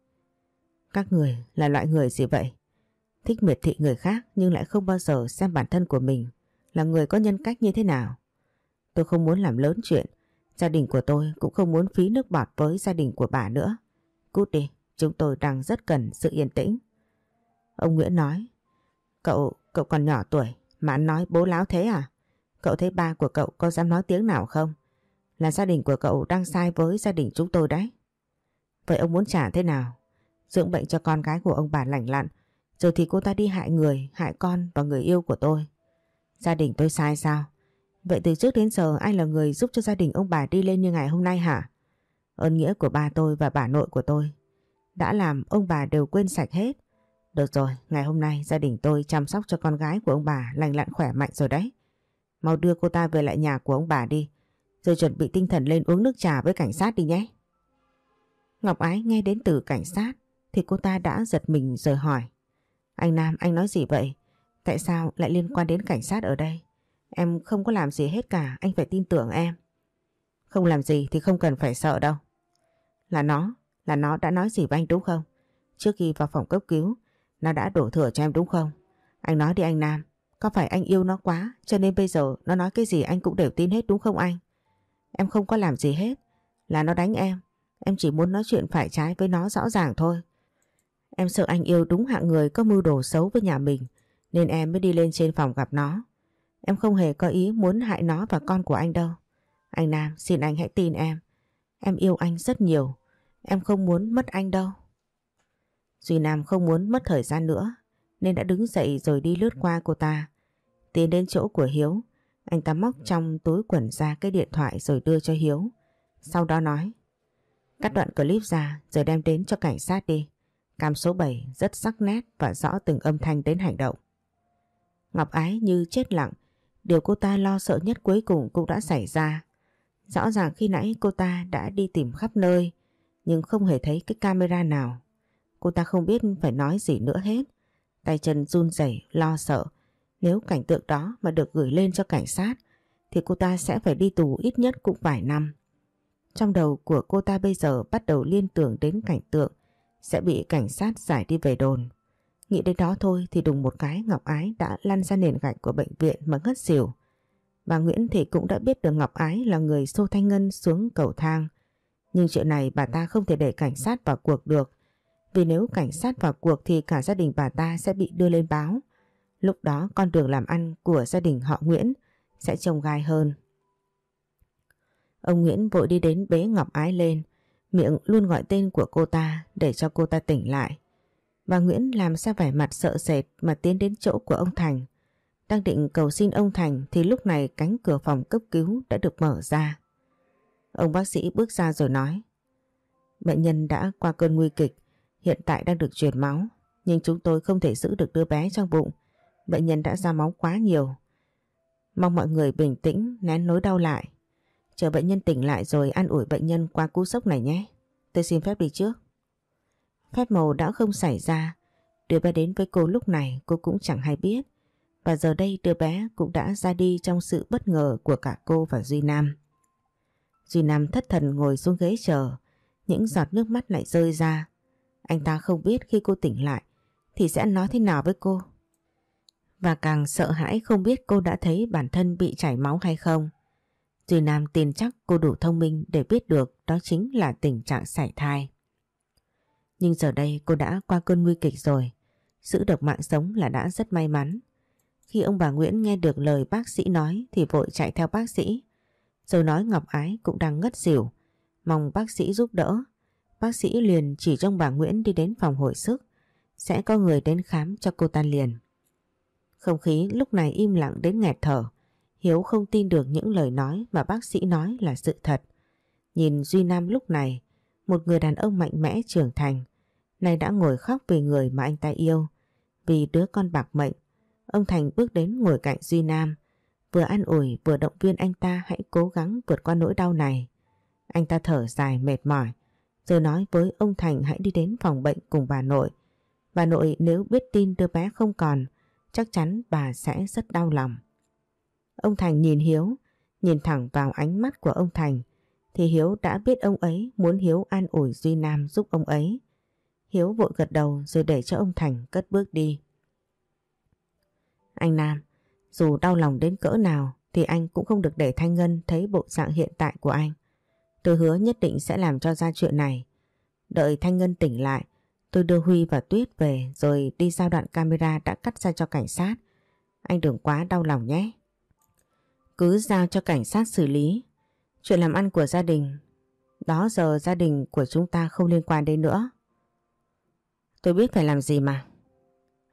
Các người là loại người gì vậy? Thích miệt thị người khác nhưng lại không bao giờ xem bản thân của mình là người có nhân cách như thế nào. Tôi không muốn làm lớn chuyện. Gia đình của tôi cũng không muốn phí nước bọt với gia đình của bà nữa. Cút đi, chúng tôi đang rất cần sự yên tĩnh. Ông Nguyễn nói, cậu, cậu còn nhỏ tuổi mà anh nói bố láo thế à? Cậu thấy ba của cậu có dám nói tiếng nào không? Là gia đình của cậu đang sai với gia đình chúng tôi đấy. Vậy ông muốn trả thế nào? Dưỡng bệnh cho con gái của ông bà lành lặn rồi thì cô ta đi hại người, hại con và người yêu của tôi. Gia đình tôi sai sao? Vậy từ trước đến giờ ai là người giúp cho gia đình ông bà đi lên như ngày hôm nay hả? Ơn nghĩa của ba tôi và bà nội của tôi đã làm ông bà đều quên sạch hết. Được rồi, ngày hôm nay gia đình tôi chăm sóc cho con gái của ông bà lành lặn khỏe mạnh rồi đấy. Mau đưa cô ta về lại nhà của ông bà đi, rồi chuẩn bị tinh thần lên uống nước trà với cảnh sát đi nhé. Ngọc Ái nghe đến từ cảnh sát thì cô ta đã giật mình rồi hỏi. Anh Nam, anh nói gì vậy? Tại sao lại liên quan đến cảnh sát ở đây? Em không có làm gì hết cả, anh phải tin tưởng em. Không làm gì thì không cần phải sợ đâu. Là nó, là nó đã nói gì với anh đúng không? Trước khi vào phòng cấp cứu, nó đã đổ thừa cho em đúng không? Anh nói đi anh Nam, Có phải anh yêu nó quá cho nên bây giờ nó nói cái gì anh cũng đều tin hết đúng không anh? Em không có làm gì hết. Là nó đánh em. Em chỉ muốn nói chuyện phải trái với nó rõ ràng thôi. Em sợ anh yêu đúng hạng người có mưu đồ xấu với nhà mình nên em mới đi lên trên phòng gặp nó. Em không hề có ý muốn hại nó và con của anh đâu. Anh Nam xin anh hãy tin em. Em yêu anh rất nhiều. Em không muốn mất anh đâu. Duy Nam không muốn mất thời gian nữa nên đã đứng dậy rồi đi lướt qua cô ta. Tiến đến chỗ của Hiếu, anh ta móc trong túi quần ra cái điện thoại rồi đưa cho Hiếu. Sau đó nói, cắt đoạn clip ra rồi đem đến cho cảnh sát đi. Cam số 7 rất sắc nét và rõ từng âm thanh đến hành động. Ngọc Ái như chết lặng, điều cô ta lo sợ nhất cuối cùng cũng đã xảy ra. Rõ ràng khi nãy cô ta đã đi tìm khắp nơi, nhưng không hề thấy cái camera nào. Cô ta không biết phải nói gì nữa hết. Tay chân run rẩy lo sợ. Nếu cảnh tượng đó mà được gửi lên cho cảnh sát, thì cô ta sẽ phải đi tù ít nhất cũng vài năm. Trong đầu của cô ta bây giờ bắt đầu liên tưởng đến cảnh tượng sẽ bị cảnh sát giải đi về đồn. Nghĩ đến đó thôi thì đùng một cái Ngọc Ái đã lăn ra nền gạch của bệnh viện mà ngất xỉu. Bà Nguyễn thì cũng đã biết được Ngọc Ái là người xô Thanh Ngân xuống cầu thang. Nhưng chuyện này bà ta không thể để cảnh sát vào cuộc được. Vì nếu cảnh sát vào cuộc thì cả gia đình bà ta sẽ bị đưa lên báo. Lúc đó con đường làm ăn của gia đình họ Nguyễn sẽ trông gai hơn. Ông Nguyễn vội đi đến bế Ngọc Ái lên, miệng luôn gọi tên của cô ta để cho cô ta tỉnh lại. Bà Nguyễn làm sao vẻ mặt sợ sệt mà tiến đến chỗ của ông Thành. Đang định cầu xin ông Thành thì lúc này cánh cửa phòng cấp cứu đã được mở ra. Ông bác sĩ bước ra rồi nói Bệnh nhân đã qua cơn nguy kịch, hiện tại đang được truyền máu, nhưng chúng tôi không thể giữ được đứa bé trong bụng. Bệnh nhân đã ra máu quá nhiều. Mong mọi người bình tĩnh, nén nỗi đau lại. Chờ bệnh nhân tỉnh lại rồi an ủi bệnh nhân qua cú sốc này nhé. Tôi xin phép đi trước. Phép màu đã không xảy ra. Đứa bé đến với cô lúc này cô cũng chẳng hay biết. Và giờ đây đứa bé cũng đã ra đi trong sự bất ngờ của cả cô và Duy Nam. Duy Nam thất thần ngồi xuống ghế chờ. Những giọt nước mắt lại rơi ra. Anh ta không biết khi cô tỉnh lại thì sẽ nói thế nào với cô. Và càng sợ hãi không biết cô đã thấy bản thân bị chảy máu hay không. Duy Nam tin chắc cô đủ thông minh để biết được đó chính là tình trạng sảy thai. Nhưng giờ đây cô đã qua cơn nguy kịch rồi. Giữ được mạng sống là đã rất may mắn. Khi ông bà Nguyễn nghe được lời bác sĩ nói thì vội chạy theo bác sĩ. Rồi nói Ngọc Ái cũng đang ngất xỉu. Mong bác sĩ giúp đỡ. Bác sĩ liền chỉ trong bà Nguyễn đi đến phòng hồi sức. Sẽ có người đến khám cho cô ta liền. Không khí lúc này im lặng đến nghẹt thở. Hiếu không tin được những lời nói mà bác sĩ nói là sự thật. Nhìn Duy Nam lúc này, một người đàn ông mạnh mẽ trưởng thành, nay đã ngồi khóc vì người mà anh ta yêu, vì đứa con bạc mệnh. Ông Thành bước đến ngồi cạnh Duy Nam, vừa an ủi vừa động viên anh ta hãy cố gắng vượt qua nỗi đau này. Anh ta thở dài mệt mỏi, rồi nói với ông Thành hãy đi đến phòng bệnh cùng bà nội. Bà nội nếu biết tin đứa bé không còn, chắc chắn bà sẽ rất đau lòng. Ông Thành nhìn Hiếu, nhìn thẳng vào ánh mắt của ông Thành, thì Hiếu đã biết ông ấy muốn Hiếu an ủi Duy Nam giúp ông ấy. Hiếu vội gật đầu rồi để cho ông Thành cất bước đi. Anh Nam, dù đau lòng đến cỡ nào thì anh cũng không được để Thanh Ngân thấy bộ dạng hiện tại của anh. Tôi hứa nhất định sẽ làm cho ra chuyện này. Đợi Thanh Ngân tỉnh lại, tôi đưa Huy và Tuyết về rồi đi giao đoạn camera đã cắt ra cho cảnh sát. Anh đừng quá đau lòng nhé. Cứ giao cho cảnh sát xử lý. Chuyện làm ăn của gia đình, đó giờ gia đình của chúng ta không liên quan đến nữa. Tôi biết phải làm gì mà.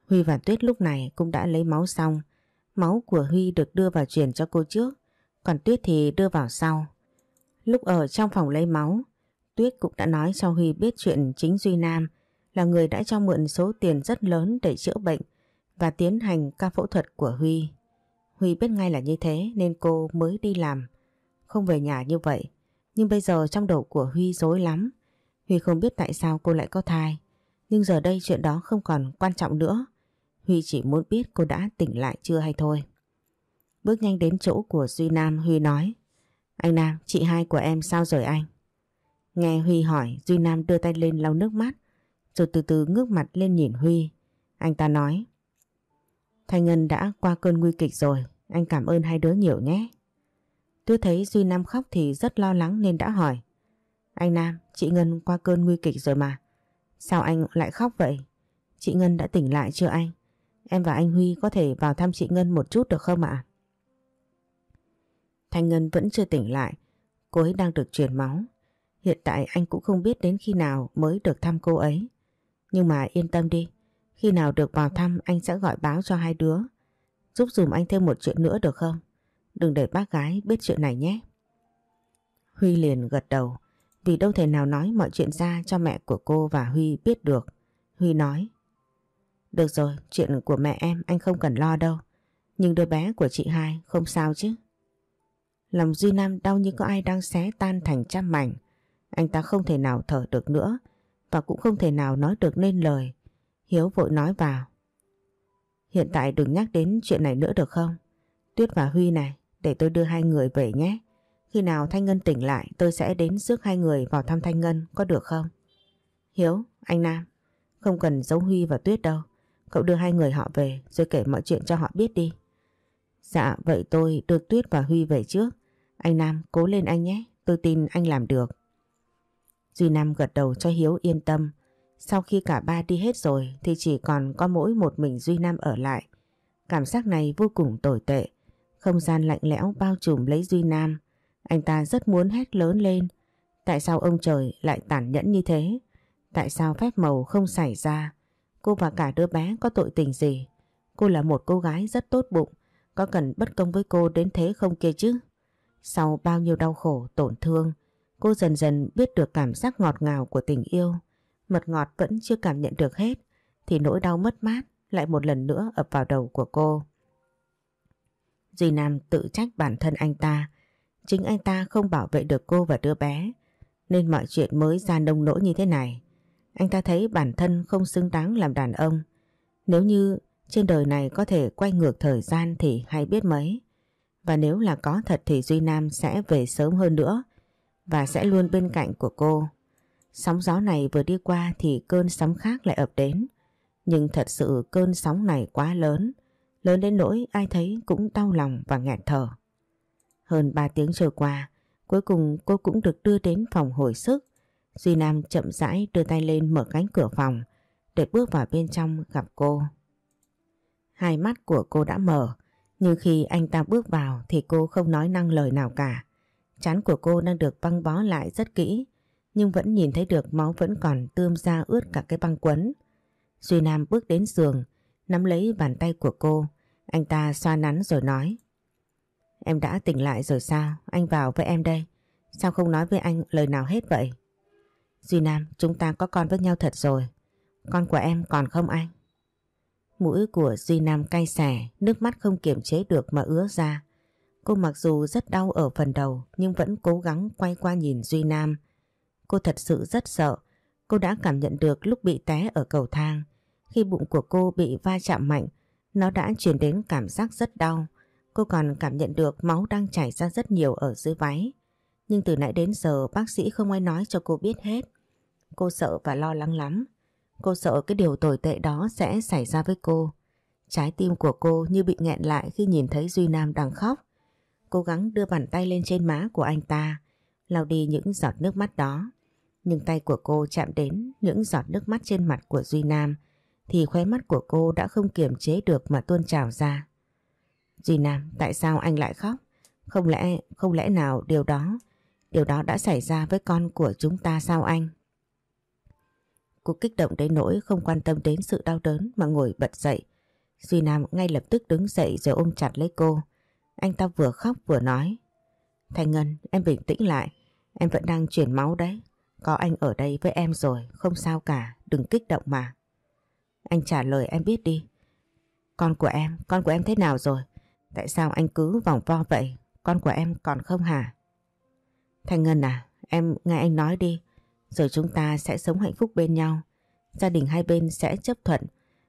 Huy và Tuyết lúc này cũng đã lấy máu xong. Máu của Huy được đưa vào truyền cho cô trước, còn Tuyết thì đưa vào sau. Lúc ở trong phòng lấy máu, Tuyết cũng đã nói cho Huy biết chuyện chính Duy Nam là người đã cho mượn số tiền rất lớn để chữa bệnh và tiến hành ca phẫu thuật của Huy. Huy biết ngay là như thế nên cô mới đi làm, không về nhà như vậy. Nhưng bây giờ trong đầu của Huy rối lắm. Huy không biết tại sao cô lại có thai. Nhưng giờ đây chuyện đó không còn quan trọng nữa. Huy chỉ muốn biết cô đã tỉnh lại chưa hay thôi. Bước nhanh đến chỗ của Duy Nam Huy nói Anh Nam, chị hai của em sao rồi anh? Nghe Huy hỏi Duy Nam đưa tay lên lau nước mắt rồi từ từ ngước mặt lên nhìn Huy. Anh ta nói Thanh Ngân đã qua cơn nguy kịch rồi, anh cảm ơn hai đứa nhiều nhé. Tôi thấy Duy Nam khóc thì rất lo lắng nên đã hỏi. Anh Nam, chị Ngân qua cơn nguy kịch rồi mà. Sao anh lại khóc vậy? Chị Ngân đã tỉnh lại chưa anh? Em và anh Huy có thể vào thăm chị Ngân một chút được không ạ? Thanh Ngân vẫn chưa tỉnh lại. Cô ấy đang được truyền máu. Hiện tại anh cũng không biết đến khi nào mới được thăm cô ấy. Nhưng mà yên tâm đi. Khi nào được vào thăm anh sẽ gọi báo cho hai đứa. Giúp dùm anh thêm một chuyện nữa được không? Đừng để bác gái biết chuyện này nhé. Huy liền gật đầu. Vì đâu thể nào nói mọi chuyện ra cho mẹ của cô và Huy biết được. Huy nói. Được rồi, chuyện của mẹ em anh không cần lo đâu. Nhưng đứa bé của chị hai không sao chứ. Lòng Duy Nam đau như có ai đang xé tan thành trăm mảnh. Anh ta không thể nào thở được nữa và cũng không thể nào nói được nên lời. Hiếu vội nói vào. Hiện tại đừng nhắc đến chuyện này nữa được không? Tuyết và Huy này, để tôi đưa hai người về nhé. Khi nào Thanh Ngân tỉnh lại tôi sẽ đến rước hai người vào thăm Thanh Ngân, có được không? Hiếu, anh Nam, không cần giấu Huy và Tuyết đâu. Cậu đưa hai người họ về rồi kể mọi chuyện cho họ biết đi. Dạ, vậy tôi đưa Tuyết và Huy về trước. Anh Nam, cố lên anh nhé, tôi tin anh làm được. Duy Nam gật đầu cho Hiếu yên tâm. Sau khi cả ba đi hết rồi thì chỉ còn có mỗi một mình Duy Nam ở lại. Cảm giác này vô cùng tồi tệ. Không gian lạnh lẽo bao trùm lấy Duy Nam. Anh ta rất muốn hét lớn lên. Tại sao ông trời lại tàn nhẫn như thế? Tại sao phép màu không xảy ra? Cô và cả đứa bé có tội tình gì? Cô là một cô gái rất tốt bụng. Có cần bất công với cô đến thế không kia chứ? Sau bao nhiêu đau khổ, tổn thương, cô dần dần biết được cảm giác ngọt ngào của tình yêu. Mật ngọt vẫn chưa cảm nhận được hết, thì nỗi đau mất mát lại một lần nữa ập vào đầu của cô. Duy Nam tự trách bản thân anh ta. Chính anh ta không bảo vệ được cô và đứa bé, nên mọi chuyện mới ra nông nỗi như thế này. Anh ta thấy bản thân không xứng đáng làm đàn ông. Nếu như trên đời này có thể quay ngược thời gian thì hay biết mấy. Và nếu là có thật thì Duy Nam sẽ về sớm hơn nữa và sẽ luôn bên cạnh của cô. Sóng gió này vừa đi qua thì cơn sóng khác lại ập đến. Nhưng thật sự cơn sóng này quá lớn, lớn đến nỗi ai thấy cũng đau lòng và nghẹt thở. Hơn 3 tiếng trôi qua, cuối cùng cô cũng được đưa đến phòng hồi sức. Duy Nam chậm rãi đưa tay lên mở cánh cửa phòng để bước vào bên trong gặp cô. Hai mắt của cô đã mở, nhưng khi anh ta bước vào thì cô không nói năng lời nào cả. Chán của cô đang được băng bó lại rất kỹ, nhưng vẫn nhìn thấy được máu vẫn còn tươm ra ướt cả cái băng quấn. Duy Nam bước đến giường, nắm lấy bàn tay của cô, anh ta xoa nắn rồi nói. Em đã tỉnh lại rồi sao? Anh vào với em đây. Sao không nói với anh lời nào hết vậy? Duy Nam, chúng ta có con với nhau thật rồi. Con của em còn không anh? Mũi của Duy Nam cay xẻ, nước mắt không kiềm chế được mà ứa ra. Cô mặc dù rất đau ở phần đầu nhưng vẫn cố gắng quay qua nhìn Duy Nam. Cô thật sự rất sợ. Cô đã cảm nhận được lúc bị té ở cầu thang. Khi bụng của cô bị va chạm mạnh, nó đã truyền đến cảm giác rất đau. Cô còn cảm nhận được máu đang chảy ra rất nhiều ở dưới váy. Nhưng từ nãy đến giờ bác sĩ không ai nói cho cô biết hết. Cô sợ và lo lắng lắm. Cô sợ cái điều tồi tệ đó sẽ xảy ra với cô. Trái tim của cô như bị nghẹn lại khi nhìn thấy Duy Nam đang khóc. Cố gắng đưa bàn tay lên trên má của anh ta, lau đi những giọt nước mắt đó. Nhưng tay của cô chạm đến những giọt nước mắt trên mặt của Duy Nam thì khóe mắt của cô đã không kiềm chế được mà tuôn trào ra. Duy Nam, tại sao anh lại khóc? Không lẽ, không lẽ nào điều đó, điều đó đã xảy ra với con của chúng ta sao anh? Cô kích động đến nỗi không quan tâm đến sự đau đớn mà ngồi bật dậy. Duy Nam ngay lập tức đứng dậy rồi ôm chặt lấy cô. Anh ta vừa khóc vừa nói. thành Ngân, em bình tĩnh lại. Em vẫn đang chuyển máu đấy. Có anh ở đây với em rồi, không sao cả, đừng kích động mà. Anh trả lời em biết đi. Con của em, con của em thế nào rồi? Tại sao anh cứ vòng vo vậy? Con của em còn không hả? Thanh Ngân à, em nghe anh nói đi. Rồi chúng ta sẽ sống hạnh phúc bên nhau. Gia đình hai bên sẽ chấp thuận.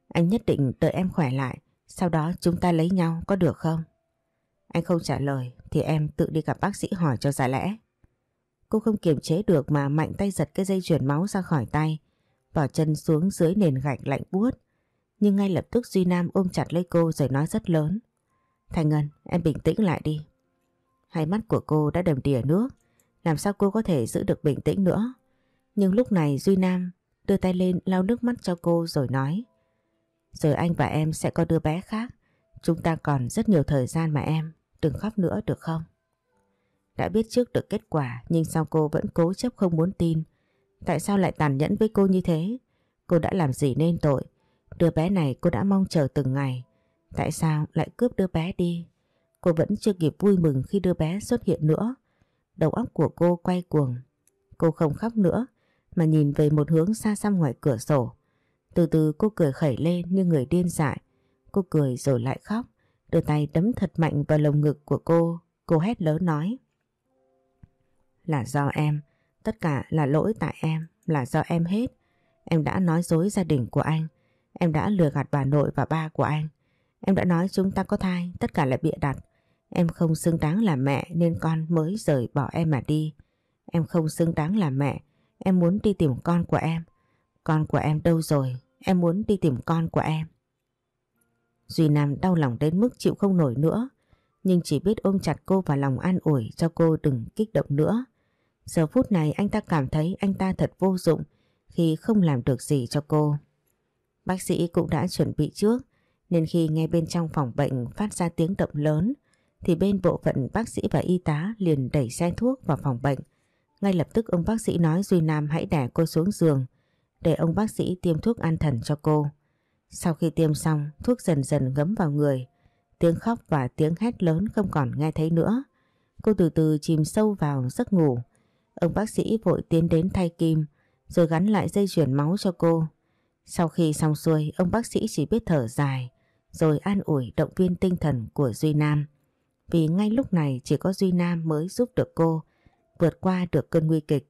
Anh nhất định đợi em khỏe lại. Sau đó chúng ta lấy nhau có được không? Anh không trả lời thì em tự đi gặp bác sĩ hỏi cho ra lẽ. Cô không kiềm chế được mà mạnh tay giật cái dây chuyển máu ra khỏi tay. Bỏ chân xuống dưới nền gạch lạnh buốt. Nhưng ngay lập tức Duy Nam ôm chặt lấy cô rồi nói rất lớn. Thành Ngân, em bình tĩnh lại đi. Hai mắt của cô đã đầm đìa nước, làm sao cô có thể giữ được bình tĩnh nữa. Nhưng lúc này Duy Nam đưa tay lên lau nước mắt cho cô rồi nói. Rồi anh và em sẽ có đứa bé khác. Chúng ta còn rất nhiều thời gian mà em, đừng khóc nữa được không? Đã biết trước được kết quả nhưng sao cô vẫn cố chấp không muốn tin. Tại sao lại tàn nhẫn với cô như thế? Cô đã làm gì nên tội? Đứa bé này cô đã mong chờ từng ngày. Tại sao lại cướp đứa bé đi? Cô vẫn chưa kịp vui mừng khi đứa bé xuất hiện nữa. Đầu óc của cô quay cuồng. Cô không khóc nữa mà nhìn về một hướng xa xăm ngoài cửa sổ. Từ từ cô cười khẩy lên như người điên dại. Cô cười rồi lại khóc, đưa tay đấm thật mạnh vào lồng ngực của cô. Cô hét lớn nói. Là do em, tất cả là lỗi tại em, là do em hết. Em đã nói dối gia đình của anh, em đã lừa gạt bà nội và ba của anh. Em đã nói chúng ta có thai, tất cả là bịa đặt. Em không xứng đáng là mẹ nên con mới rời bỏ em mà đi. Em không xứng đáng là mẹ, em muốn đi tìm con của em. Con của em đâu rồi? Em muốn đi tìm con của em. Duy Nam đau lòng đến mức chịu không nổi nữa, nhưng chỉ biết ôm chặt cô vào lòng an ủi cho cô đừng kích động nữa. Giờ phút này anh ta cảm thấy anh ta thật vô dụng khi không làm được gì cho cô. Bác sĩ cũng đã chuẩn bị trước, nên khi nghe bên trong phòng bệnh phát ra tiếng động lớn, thì bên bộ phận bác sĩ và y tá liền đẩy xe thuốc vào phòng bệnh. Ngay lập tức ông bác sĩ nói Duy Nam hãy đẻ cô xuống giường để ông bác sĩ tiêm thuốc an thần cho cô. Sau khi tiêm xong, thuốc dần dần ngấm vào người. Tiếng khóc và tiếng hét lớn không còn nghe thấy nữa. Cô từ từ chìm sâu vào giấc ngủ. Ông bác sĩ vội tiến đến thay kim rồi gắn lại dây chuyển máu cho cô. Sau khi xong xuôi, ông bác sĩ chỉ biết thở dài rồi an ủi động viên tinh thần của Duy Nam. Vì ngay lúc này chỉ có Duy Nam mới giúp được cô, vượt qua được cơn nguy kịch.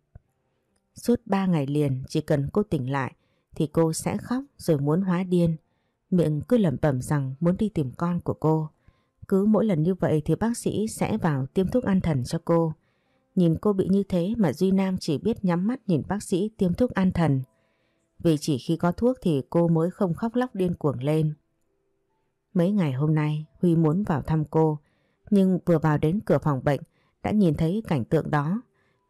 Suốt ba ngày liền, chỉ cần cô tỉnh lại, thì cô sẽ khóc rồi muốn hóa điên. Miệng cứ lẩm bẩm rằng muốn đi tìm con của cô. Cứ mỗi lần như vậy thì bác sĩ sẽ vào tiêm thuốc an thần cho cô. Nhìn cô bị như thế mà Duy Nam chỉ biết nhắm mắt nhìn bác sĩ tiêm thuốc an thần. Vì chỉ khi có thuốc thì cô mới không khóc lóc điên cuồng lên. Mấy ngày hôm nay, Huy muốn vào thăm cô nhưng vừa vào đến cửa phòng bệnh đã nhìn thấy cảnh tượng đó.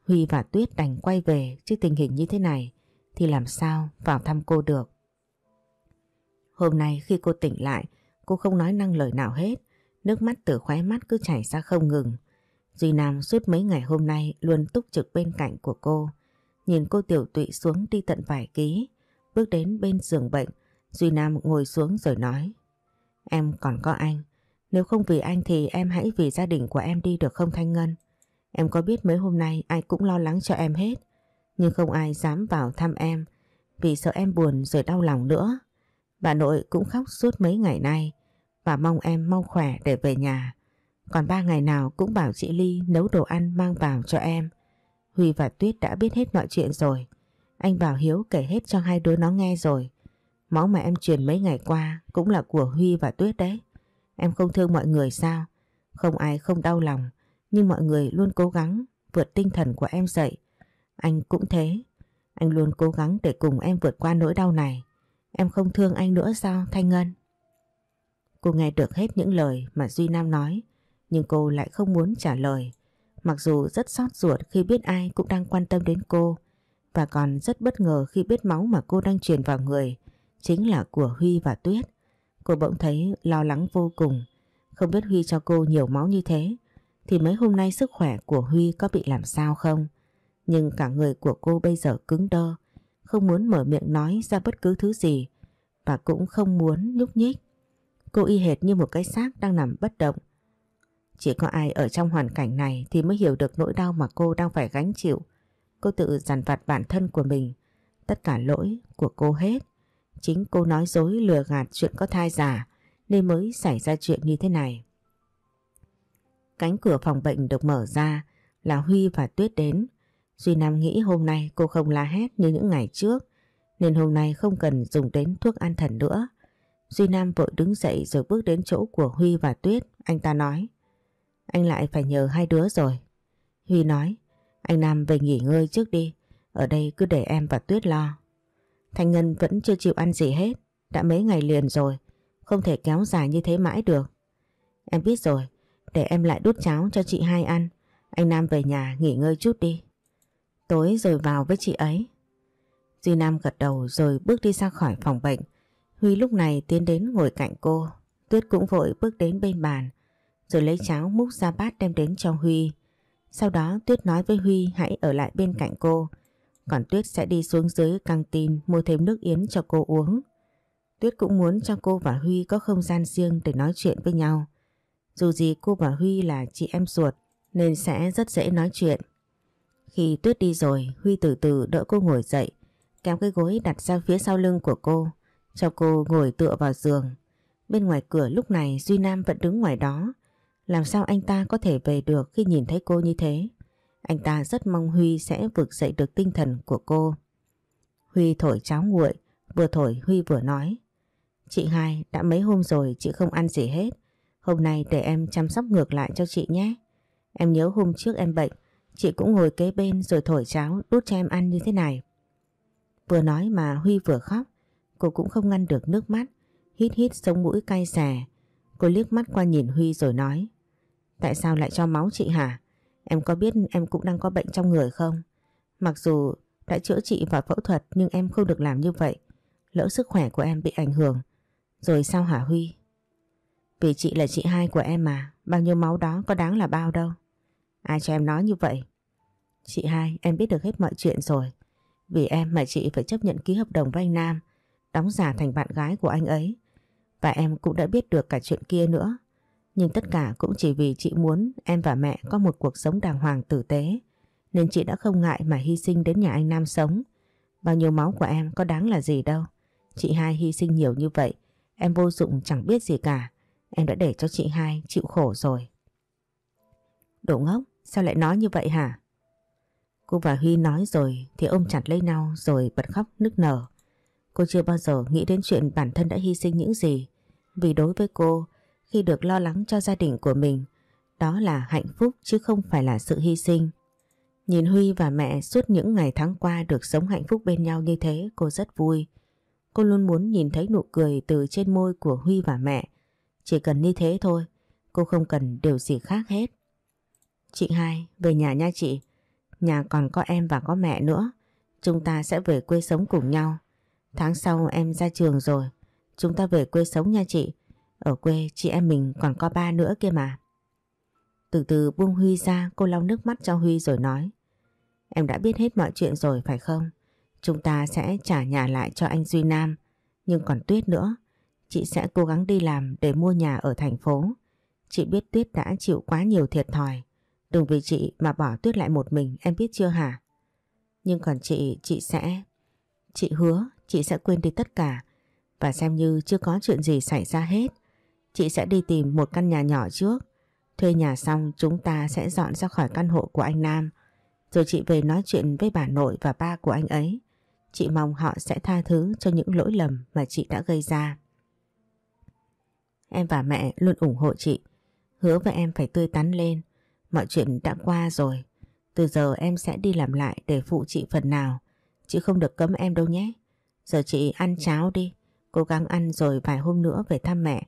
Huy và Tuyết đành quay về chứ tình hình như thế này thì làm sao vào thăm cô được. Hôm nay khi cô tỉnh lại cô không nói năng lời nào hết nước mắt từ khóe mắt cứ chảy ra không ngừng. Duy Nam suốt mấy ngày hôm nay luôn túc trực bên cạnh của cô. Nhìn cô tiểu tụy xuống đi tận vài ký, bước đến bên giường bệnh, Duy Nam ngồi xuống rồi nói. Em còn có anh, nếu không vì anh thì em hãy vì gia đình của em đi được không Thanh Ngân? Em có biết mấy hôm nay ai cũng lo lắng cho em hết, nhưng không ai dám vào thăm em vì sợ em buồn rồi đau lòng nữa. Bà nội cũng khóc suốt mấy ngày nay và mong em mau khỏe để về nhà. Còn ba ngày nào cũng bảo chị Ly nấu đồ ăn mang vào cho em. Huy và Tuyết đã biết hết mọi chuyện rồi. Anh bảo Hiếu kể hết cho hai đứa nó nghe rồi. Máu mà em truyền mấy ngày qua cũng là của Huy và Tuyết đấy. Em không thương mọi người sao? Không ai không đau lòng, nhưng mọi người luôn cố gắng vượt tinh thần của em dậy. Anh cũng thế. Anh luôn cố gắng để cùng em vượt qua nỗi đau này. Em không thương anh nữa sao Thanh Ngân? Cô nghe được hết những lời mà Duy Nam nói, nhưng cô lại không muốn trả lời. Mặc dù rất xót ruột khi biết ai cũng đang quan tâm đến cô, và còn rất bất ngờ khi biết máu mà cô đang truyền vào người chính là của Huy và Tuyết. Cô bỗng thấy lo lắng vô cùng, không biết Huy cho cô nhiều máu như thế, thì mấy hôm nay sức khỏe của Huy có bị làm sao không? Nhưng cả người của cô bây giờ cứng đơ, không muốn mở miệng nói ra bất cứ thứ gì và cũng không muốn nhúc nhích. Cô y hệt như một cái xác đang nằm bất động. Chỉ có ai ở trong hoàn cảnh này thì mới hiểu được nỗi đau mà cô đang phải gánh chịu. Cô tự dằn vặt bản thân của mình. Tất cả lỗi của cô hết. Chính cô nói dối lừa gạt chuyện có thai giả, nên mới xảy ra chuyện như thế này. Cánh cửa phòng bệnh được mở ra, là Huy và Tuyết đến. Duy Nam nghĩ hôm nay cô không la hét như những ngày trước, nên hôm nay không cần dùng đến thuốc an thần nữa. Duy Nam vội đứng dậy rồi bước đến chỗ của Huy và Tuyết. Anh ta nói, Anh lại phải nhờ hai đứa rồi. Huy nói, Anh Nam về nghỉ ngơi trước đi. Ở đây cứ để em và Tuyết lo. Thanh Ngân vẫn chưa chịu ăn gì hết. đã mấy ngày liền rồi, không thể kéo dài như thế mãi được. Em biết rồi, để em lại đút cháo cho chị hai ăn. Anh Nam về nhà nghỉ ngơi chút đi. Tối rồi vào với chị ấy. Duy Nam gật đầu rồi bước đi ra khỏi phòng bệnh. Huy lúc này tiến đến ngồi cạnh cô. Tuyết cũng vội bước đến bên bàn. Rồi lấy cháo múc ra bát đem đến cho Huy. Sau đó Tuyết nói với Huy hãy ở lại bên cạnh cô. Còn Tuyết sẽ đi xuống dưới căng tin mua thêm nước yến cho cô uống. Tuyết cũng muốn cho cô và Huy có không gian riêng để nói chuyện với nhau. Dù gì cô và Huy là chị em ruột nên sẽ rất dễ nói chuyện. Khi Tuyết đi rồi, Huy từ từ đỡ cô ngồi dậy, kéo cái gối đặt ra phía sau lưng của cô, cho cô ngồi tựa vào giường. Bên ngoài cửa lúc này Duy Nam vẫn đứng ngoài đó. Làm sao anh ta có thể về được khi nhìn thấy cô như thế? Anh ta rất mong Huy sẽ vực dậy được tinh thần của cô. Huy thổi cháo nguội, vừa thổi Huy vừa nói. Chị hai, đã mấy hôm rồi chị không ăn gì hết. Hôm nay để em chăm sóc ngược lại cho chị nhé. Em nhớ hôm trước em bệnh, chị cũng ngồi kế bên rồi thổi cháo đút cho em ăn như thế này. Vừa nói mà Huy vừa khóc, cô cũng không ngăn được nước mắt, hít hít sống mũi cay xè. Cô liếc mắt qua nhìn Huy rồi nói, tại sao lại cho máu chị hả? Em có biết em cũng đang có bệnh trong người không? Mặc dù đã chữa trị và phẫu thuật nhưng em không được làm như vậy. Lỡ sức khỏe của em bị ảnh hưởng. Rồi sao hả Huy? Vì chị là chị hai của em mà, bao nhiêu máu đó có đáng là bao đâu. Ai cho em nói như vậy? Chị hai, em biết được hết mọi chuyện rồi. Vì em mà chị phải chấp nhận ký hợp đồng với anh Nam, đóng giả thành bạn gái của anh ấy. Và em cũng đã biết được cả chuyện kia nữa. Nhưng tất cả cũng chỉ vì chị muốn em và mẹ có một cuộc sống đàng hoàng tử tế. Nên chị đã không ngại mà hy sinh đến nhà anh Nam sống. Bao nhiêu máu của em có đáng là gì đâu. Chị hai hy sinh nhiều như vậy, em vô dụng chẳng biết gì cả. Em đã để cho chị hai chịu khổ rồi. Đồ ngốc, sao lại nói như vậy hả? Cô và Huy nói rồi thì ôm chặt lấy nhau rồi bật khóc nức nở. Cô chưa bao giờ nghĩ đến chuyện bản thân đã hy sinh những gì. Vì đối với cô, khi được lo lắng cho gia đình của mình, đó là hạnh phúc chứ không phải là sự hy sinh. Nhìn Huy và mẹ suốt những ngày tháng qua được sống hạnh phúc bên nhau như thế cô rất vui. Cô luôn muốn nhìn thấy nụ cười từ trên môi của Huy và mẹ. Chỉ cần như thế thôi, cô không cần điều gì khác hết. Chị hai, về nhà nha chị. Nhà còn có em và có mẹ nữa. Chúng ta sẽ về quê sống cùng nhau. Tháng sau em ra trường rồi. Chúng ta về quê sống nha chị. Ở quê chị em mình còn có ba nữa kia mà. Từ từ buông Huy ra cô lau nước mắt cho Huy rồi nói. Em đã biết hết mọi chuyện rồi phải không? Chúng ta sẽ trả nhà lại cho anh Duy Nam. Nhưng còn Tuyết nữa. Chị sẽ cố gắng đi làm để mua nhà ở thành phố. Chị biết Tuyết đã chịu quá nhiều thiệt thòi. Đừng vì chị mà bỏ Tuyết lại một mình em biết chưa hả? Nhưng còn chị, chị sẽ... Chị hứa chị sẽ quên đi tất cả và xem như chưa có chuyện gì xảy ra hết. Chị sẽ đi tìm một căn nhà nhỏ trước. Thuê nhà xong, chúng ta sẽ dọn ra khỏi căn hộ của anh Nam. Rồi chị về nói chuyện với bà nội và ba của anh ấy. Chị mong họ sẽ tha thứ cho những lỗi lầm mà chị đã gây ra. Em và mẹ luôn ủng hộ chị. Hứa với em phải tươi tắn lên. Mọi chuyện đã qua rồi. Từ giờ em sẽ đi làm lại để phụ chị phần nào. Chị không được cấm em đâu nhé. Giờ chị ăn cháo đi. Cố gắng ăn rồi vài hôm nữa về thăm mẹ.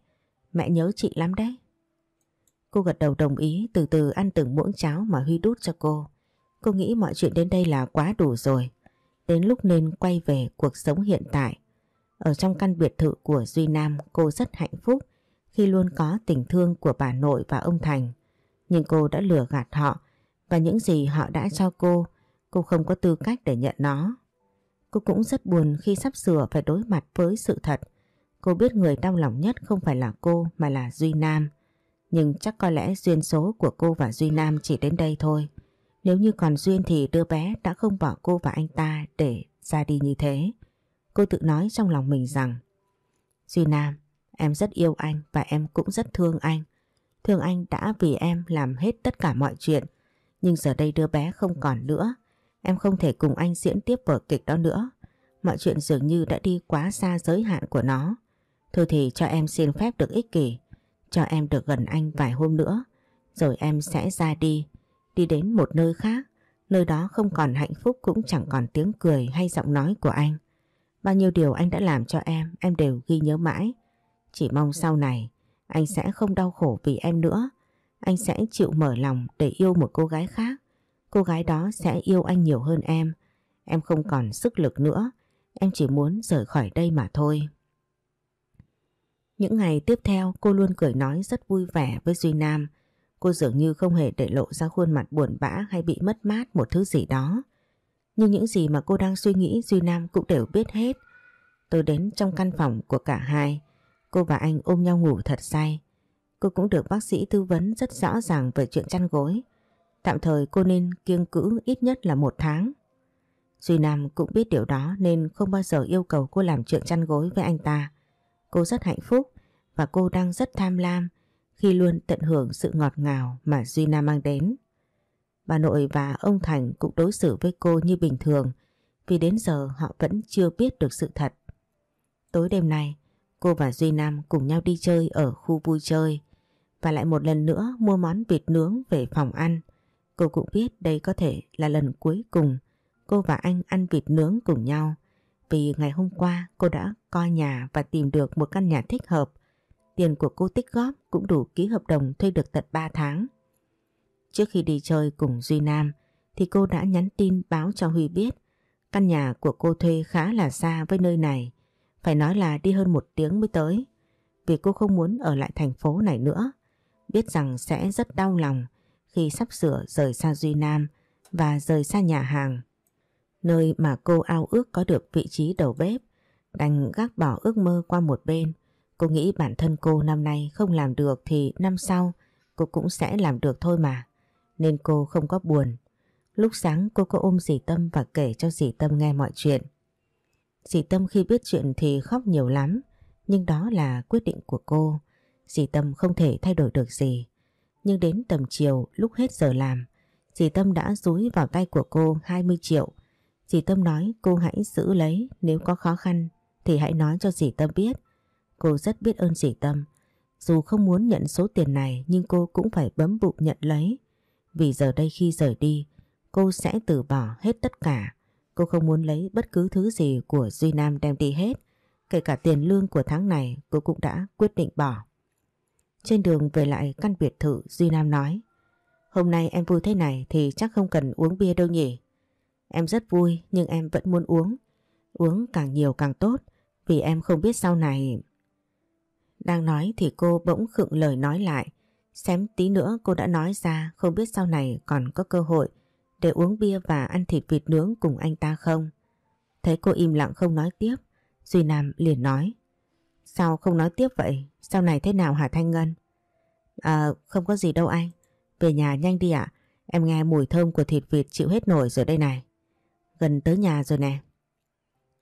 Mẹ nhớ chị lắm đấy. Cô gật đầu đồng ý từ từ ăn từng muỗng cháo mà Huy đút cho cô. Cô nghĩ mọi chuyện đến đây là quá đủ rồi. Đến lúc nên quay về cuộc sống hiện tại. Ở trong căn biệt thự của Duy Nam cô rất hạnh phúc khi luôn có tình thương của bà nội và ông Thành. Nhưng cô đã lừa gạt họ và những gì họ đã cho cô, cô không có tư cách để nhận nó. Cô cũng rất buồn khi sắp sửa phải đối mặt với sự thật. Cô biết người đau lòng nhất không phải là cô mà là Duy Nam. Nhưng chắc có lẽ duyên số của cô và Duy Nam chỉ đến đây thôi. Nếu như còn duyên thì đứa bé đã không bỏ cô và anh ta để ra đi như thế. Cô tự nói trong lòng mình rằng Duy Nam, em rất yêu anh và em cũng rất thương anh. Thương anh đã vì em làm hết tất cả mọi chuyện. Nhưng giờ đây đứa bé không còn nữa. Em không thể cùng anh diễn tiếp vở kịch đó nữa. Mọi chuyện dường như đã đi quá xa giới hạn của nó. Thôi thì cho em xin phép được ích kỷ. Cho em được gần anh vài hôm nữa. Rồi em sẽ ra đi. Đi đến một nơi khác. Nơi đó không còn hạnh phúc cũng chẳng còn tiếng cười hay giọng nói của anh. Bao nhiêu điều anh đã làm cho em, em đều ghi nhớ mãi. Chỉ mong sau này anh sẽ không đau khổ vì em nữa. Anh sẽ chịu mở lòng để yêu một cô gái khác. Cô gái đó sẽ yêu anh nhiều hơn em. Em không còn sức lực nữa. Em chỉ muốn rời khỏi đây mà thôi. Những ngày tiếp theo, cô luôn cười nói rất vui vẻ với Duy Nam. Cô dường như không hề để lộ ra khuôn mặt buồn bã hay bị mất mát một thứ gì đó. Nhưng những gì mà cô đang suy nghĩ, Duy Nam cũng đều biết hết. Tôi đến trong căn phòng của cả hai. Cô và anh ôm nhau ngủ thật say. Cô cũng được bác sĩ tư vấn rất rõ ràng về chuyện chăn gối. Tạm thời cô nên kiêng cữ ít nhất là một tháng. Duy Nam cũng biết điều đó nên không bao giờ yêu cầu cô làm chuyện chăn gối với anh ta. Cô rất hạnh phúc và cô đang rất tham lam khi luôn tận hưởng sự ngọt ngào mà Duy Nam mang đến. Bà nội và ông Thành cũng đối xử với cô như bình thường vì đến giờ họ vẫn chưa biết được sự thật. Tối đêm nay, cô và Duy Nam cùng nhau đi chơi ở khu vui chơi và lại một lần nữa mua món vịt nướng về phòng ăn. Cô cũng biết đây có thể là lần cuối cùng cô và anh ăn vịt nướng cùng nhau vì ngày hôm qua cô đã coi nhà và tìm được một căn nhà thích hợp. Tiền của cô tích góp cũng đủ ký hợp đồng thuê được tận 3 tháng. Trước khi đi chơi cùng Duy Nam thì cô đã nhắn tin báo cho Huy biết căn nhà của cô thuê khá là xa với nơi này. Phải nói là đi hơn một tiếng mới tới vì cô không muốn ở lại thành phố này nữa. Biết rằng sẽ rất đau lòng khi sắp sửa rời xa Duy Nam và rời xa nhà hàng. Nơi mà cô ao ước có được vị trí đầu bếp, đành gác bỏ ước mơ qua một bên. Cô nghĩ bản thân cô năm nay không làm được thì năm sau cô cũng sẽ làm được thôi mà. Nên cô không có buồn. Lúc sáng cô có ôm dì Tâm và kể cho dì Tâm nghe mọi chuyện. Dì Tâm khi biết chuyện thì khóc nhiều lắm, nhưng đó là quyết định của cô. Dì Tâm không thể thay đổi được gì. Nhưng đến tầm chiều lúc hết giờ làm, dì Tâm đã rúi vào tay của cô 20 triệu. Dì Tâm nói cô hãy giữ lấy nếu có khó khăn thì hãy nói cho dì Tâm biết. Cô rất biết ơn dì Tâm. Dù không muốn nhận số tiền này nhưng cô cũng phải bấm bụng nhận lấy. Vì giờ đây khi rời đi, cô sẽ từ bỏ hết tất cả. Cô không muốn lấy bất cứ thứ gì của Duy Nam đem đi hết. Kể cả tiền lương của tháng này cô cũng đã quyết định bỏ. Trên đường về lại căn biệt thự Duy Nam nói Hôm nay em vui thế này thì chắc không cần uống bia đâu nhỉ. Em rất vui nhưng em vẫn muốn uống. Uống càng nhiều càng tốt vì em không biết sau này... Đang nói thì cô bỗng khựng lời nói lại. Xém tí nữa cô đã nói ra không biết sau này còn có cơ hội để uống bia và ăn thịt vịt nướng cùng anh ta không. Thấy cô im lặng không nói tiếp, Duy Nam liền nói. Sao không nói tiếp vậy? Sau này thế nào hả Thanh Ngân? À không có gì đâu anh. Về nhà nhanh đi ạ. Em nghe mùi thơm của thịt vịt chịu hết nổi rồi đây này. Gần tới nhà rồi nè.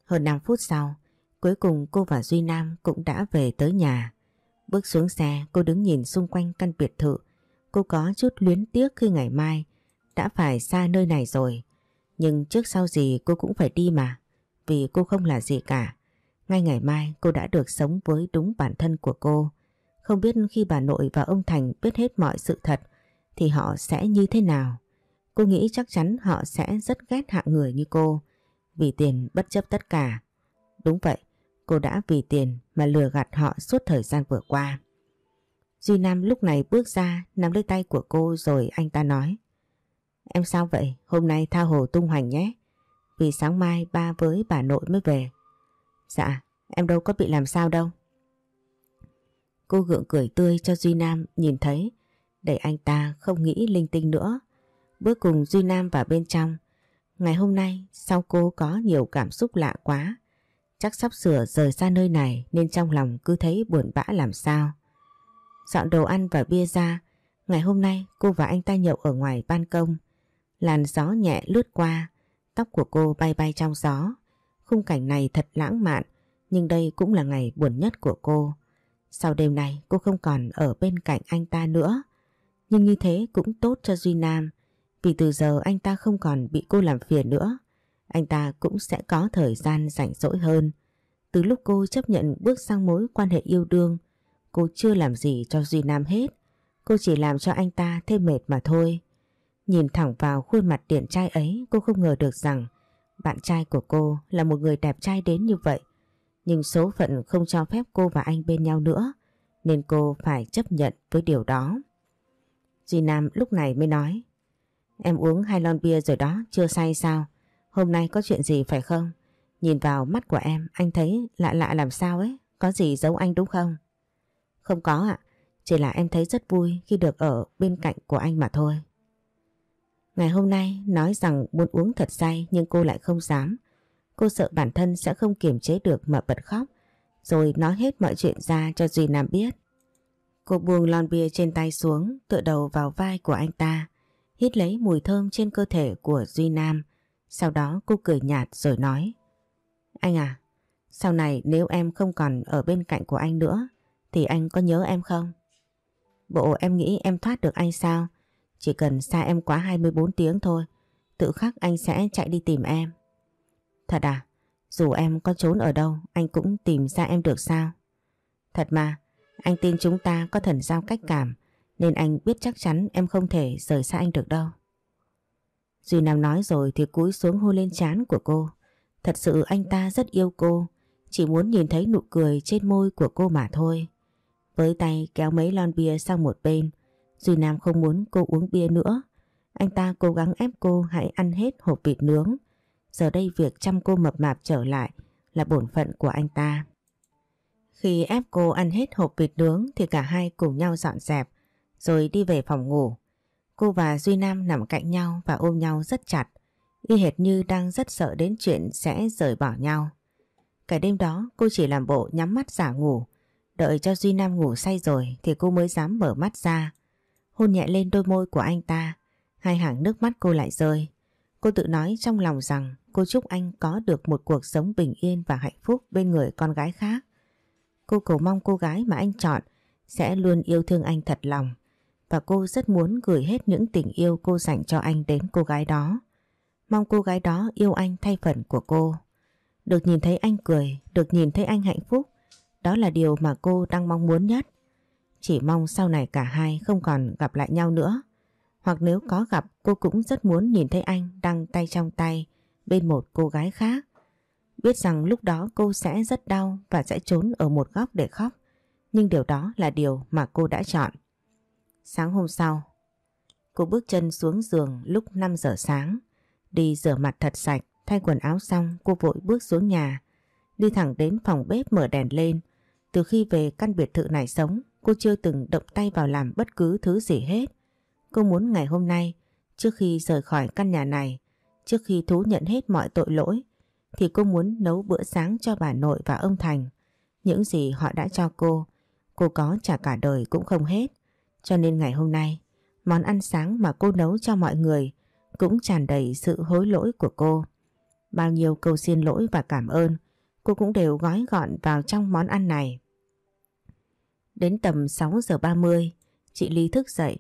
Hơn 5 phút sau, cuối cùng cô và Duy Nam cũng đã về tới nhà. Bước xuống xe, cô đứng nhìn xung quanh căn biệt thự. Cô có chút luyến tiếc khi ngày mai đã phải xa nơi này rồi. Nhưng trước sau gì cô cũng phải đi mà, vì cô không là gì cả. Ngay ngày mai cô đã được sống với đúng bản thân của cô. Không biết khi bà nội và ông Thành biết hết mọi sự thật thì họ sẽ như thế nào. Cô nghĩ chắc chắn họ sẽ rất ghét hạng người như cô, vì tiền bất chấp tất cả. Đúng vậy, cô đã vì tiền mà lừa gạt họ suốt thời gian vừa qua. Duy Nam lúc này bước ra nắm lấy tay của cô rồi anh ta nói Em sao vậy? Hôm nay tha hồ tung hoành nhé. Vì sáng mai ba với bà nội mới về. Dạ, em đâu có bị làm sao đâu. Cô gượng cười tươi cho Duy Nam nhìn thấy để anh ta không nghĩ linh tinh nữa. Bước cùng Duy Nam vào bên trong. Ngày hôm nay sau cô có nhiều cảm xúc lạ quá. Chắc sắp sửa rời xa nơi này nên trong lòng cứ thấy buồn bã làm sao. Dọn đồ ăn và bia ra. Ngày hôm nay, cô và anh ta nhậu ở ngoài ban công. Làn gió nhẹ lướt qua. Tóc của cô bay bay trong gió. Khung cảnh này thật lãng mạn. Nhưng đây cũng là ngày buồn nhất của cô. Sau đêm này, cô không còn ở bên cạnh anh ta nữa. Nhưng như thế cũng tốt cho Duy Nam. Vì từ giờ anh ta không còn bị cô làm phiền nữa. Anh ta cũng sẽ có thời gian rảnh rỗi hơn. Từ lúc cô chấp nhận bước sang mối quan hệ yêu đương, cô chưa làm gì cho Duy Nam hết. Cô chỉ làm cho anh ta thêm mệt mà thôi. Nhìn thẳng vào khuôn mặt điển trai ấy, cô không ngờ được rằng Bạn trai của cô là một người đẹp trai đến như vậy. Nhưng số phận không cho phép cô và anh bên nhau nữa. Nên cô phải chấp nhận với điều đó. Duy Nam lúc này mới nói. Em uống hai lon bia rồi đó, chưa say sao? Hôm nay có chuyện gì phải không? Nhìn vào mắt của em, anh thấy lạ lạ làm sao ấy. Có gì giấu anh đúng không? Không có ạ. Chỉ là em thấy rất vui khi được ở bên cạnh của anh mà thôi. Ngày hôm nay nói rằng muốn uống thật say nhưng cô lại không dám. Cô sợ bản thân sẽ không kiềm chế được mà bật khóc rồi nói hết mọi chuyện ra cho Duy Nam biết. Cô buông lon bia trên tay xuống tựa đầu vào vai của anh ta hít lấy mùi thơm trên cơ thể của Duy Nam. Sau đó cô cười nhạt rồi nói Anh à, sau này nếu em không còn ở bên cạnh của anh nữa thì anh có nhớ em không? Bộ em nghĩ em thoát được anh sao? Chỉ cần xa em quá 24 tiếng thôi, tự khắc anh sẽ chạy đi tìm em. Thật à? Dù em có trốn ở đâu, anh cũng tìm ra em được sao? Thật mà, anh tin chúng ta có thần giao cách cảm, nên anh biết chắc chắn em không thể rời xa anh được đâu. Duy Nam nói rồi thì cúi xuống hôn lên trán của cô. Thật sự anh ta rất yêu cô, chỉ muốn nhìn thấy nụ cười trên môi của cô mà thôi. Với tay kéo mấy lon bia sang một bên, Duy Nam không muốn cô uống bia nữa. Anh ta cố gắng ép cô hãy ăn hết hộp vịt nướng. Giờ đây việc chăm cô mập mạp trở lại là bổn phận của anh ta. Khi ép cô ăn hết hộp vịt nướng thì cả hai cùng nhau dọn dẹp rồi đi về phòng ngủ. Cô và Duy Nam nằm cạnh nhau và ôm nhau rất chặt, y hệt như đang rất sợ đến chuyện sẽ rời bỏ nhau. Cả đêm đó cô chỉ làm bộ nhắm mắt giả ngủ, đợi cho Duy Nam ngủ say rồi thì cô mới dám mở mắt ra. Hôn nhẹ lên đôi môi của anh ta, hai hàng nước mắt cô lại rơi. Cô tự nói trong lòng rằng cô chúc anh có được một cuộc sống bình yên và hạnh phúc bên người con gái khác. Cô cầu mong cô gái mà anh chọn sẽ luôn yêu thương anh thật lòng và cô rất muốn gửi hết những tình yêu cô dành cho anh đến cô gái đó. Mong cô gái đó yêu anh thay phần của cô. Được nhìn thấy anh cười, được nhìn thấy anh hạnh phúc, đó là điều mà cô đang mong muốn nhất. Chỉ mong sau này cả hai không còn gặp lại nhau nữa. Hoặc nếu có gặp cô cũng rất muốn nhìn thấy anh đang tay trong tay bên một cô gái khác. Biết rằng lúc đó cô sẽ rất đau và sẽ trốn ở một góc để khóc. Nhưng điều đó là điều mà cô đã chọn. Sáng hôm sau, cô bước chân xuống giường lúc 5 giờ sáng. Đi rửa mặt thật sạch, thay quần áo xong cô vội bước xuống nhà. Đi thẳng đến phòng bếp mở đèn lên. Từ khi về căn biệt thự này sống, cô chưa từng động tay vào làm bất cứ thứ gì hết. Cô muốn ngày hôm nay, trước khi rời khỏi căn nhà này, trước khi thú nhận hết mọi tội lỗi, thì cô muốn nấu bữa sáng cho bà nội và ông Thành. Những gì họ đã cho cô, cô có trả cả đời cũng không hết. Cho nên ngày hôm nay, món ăn sáng mà cô nấu cho mọi người cũng tràn đầy sự hối lỗi của cô. Bao nhiêu câu xin lỗi và cảm ơn cô cũng đều gói gọn vào trong món ăn này. Đến tầm 6 giờ 30, chị Ly thức dậy,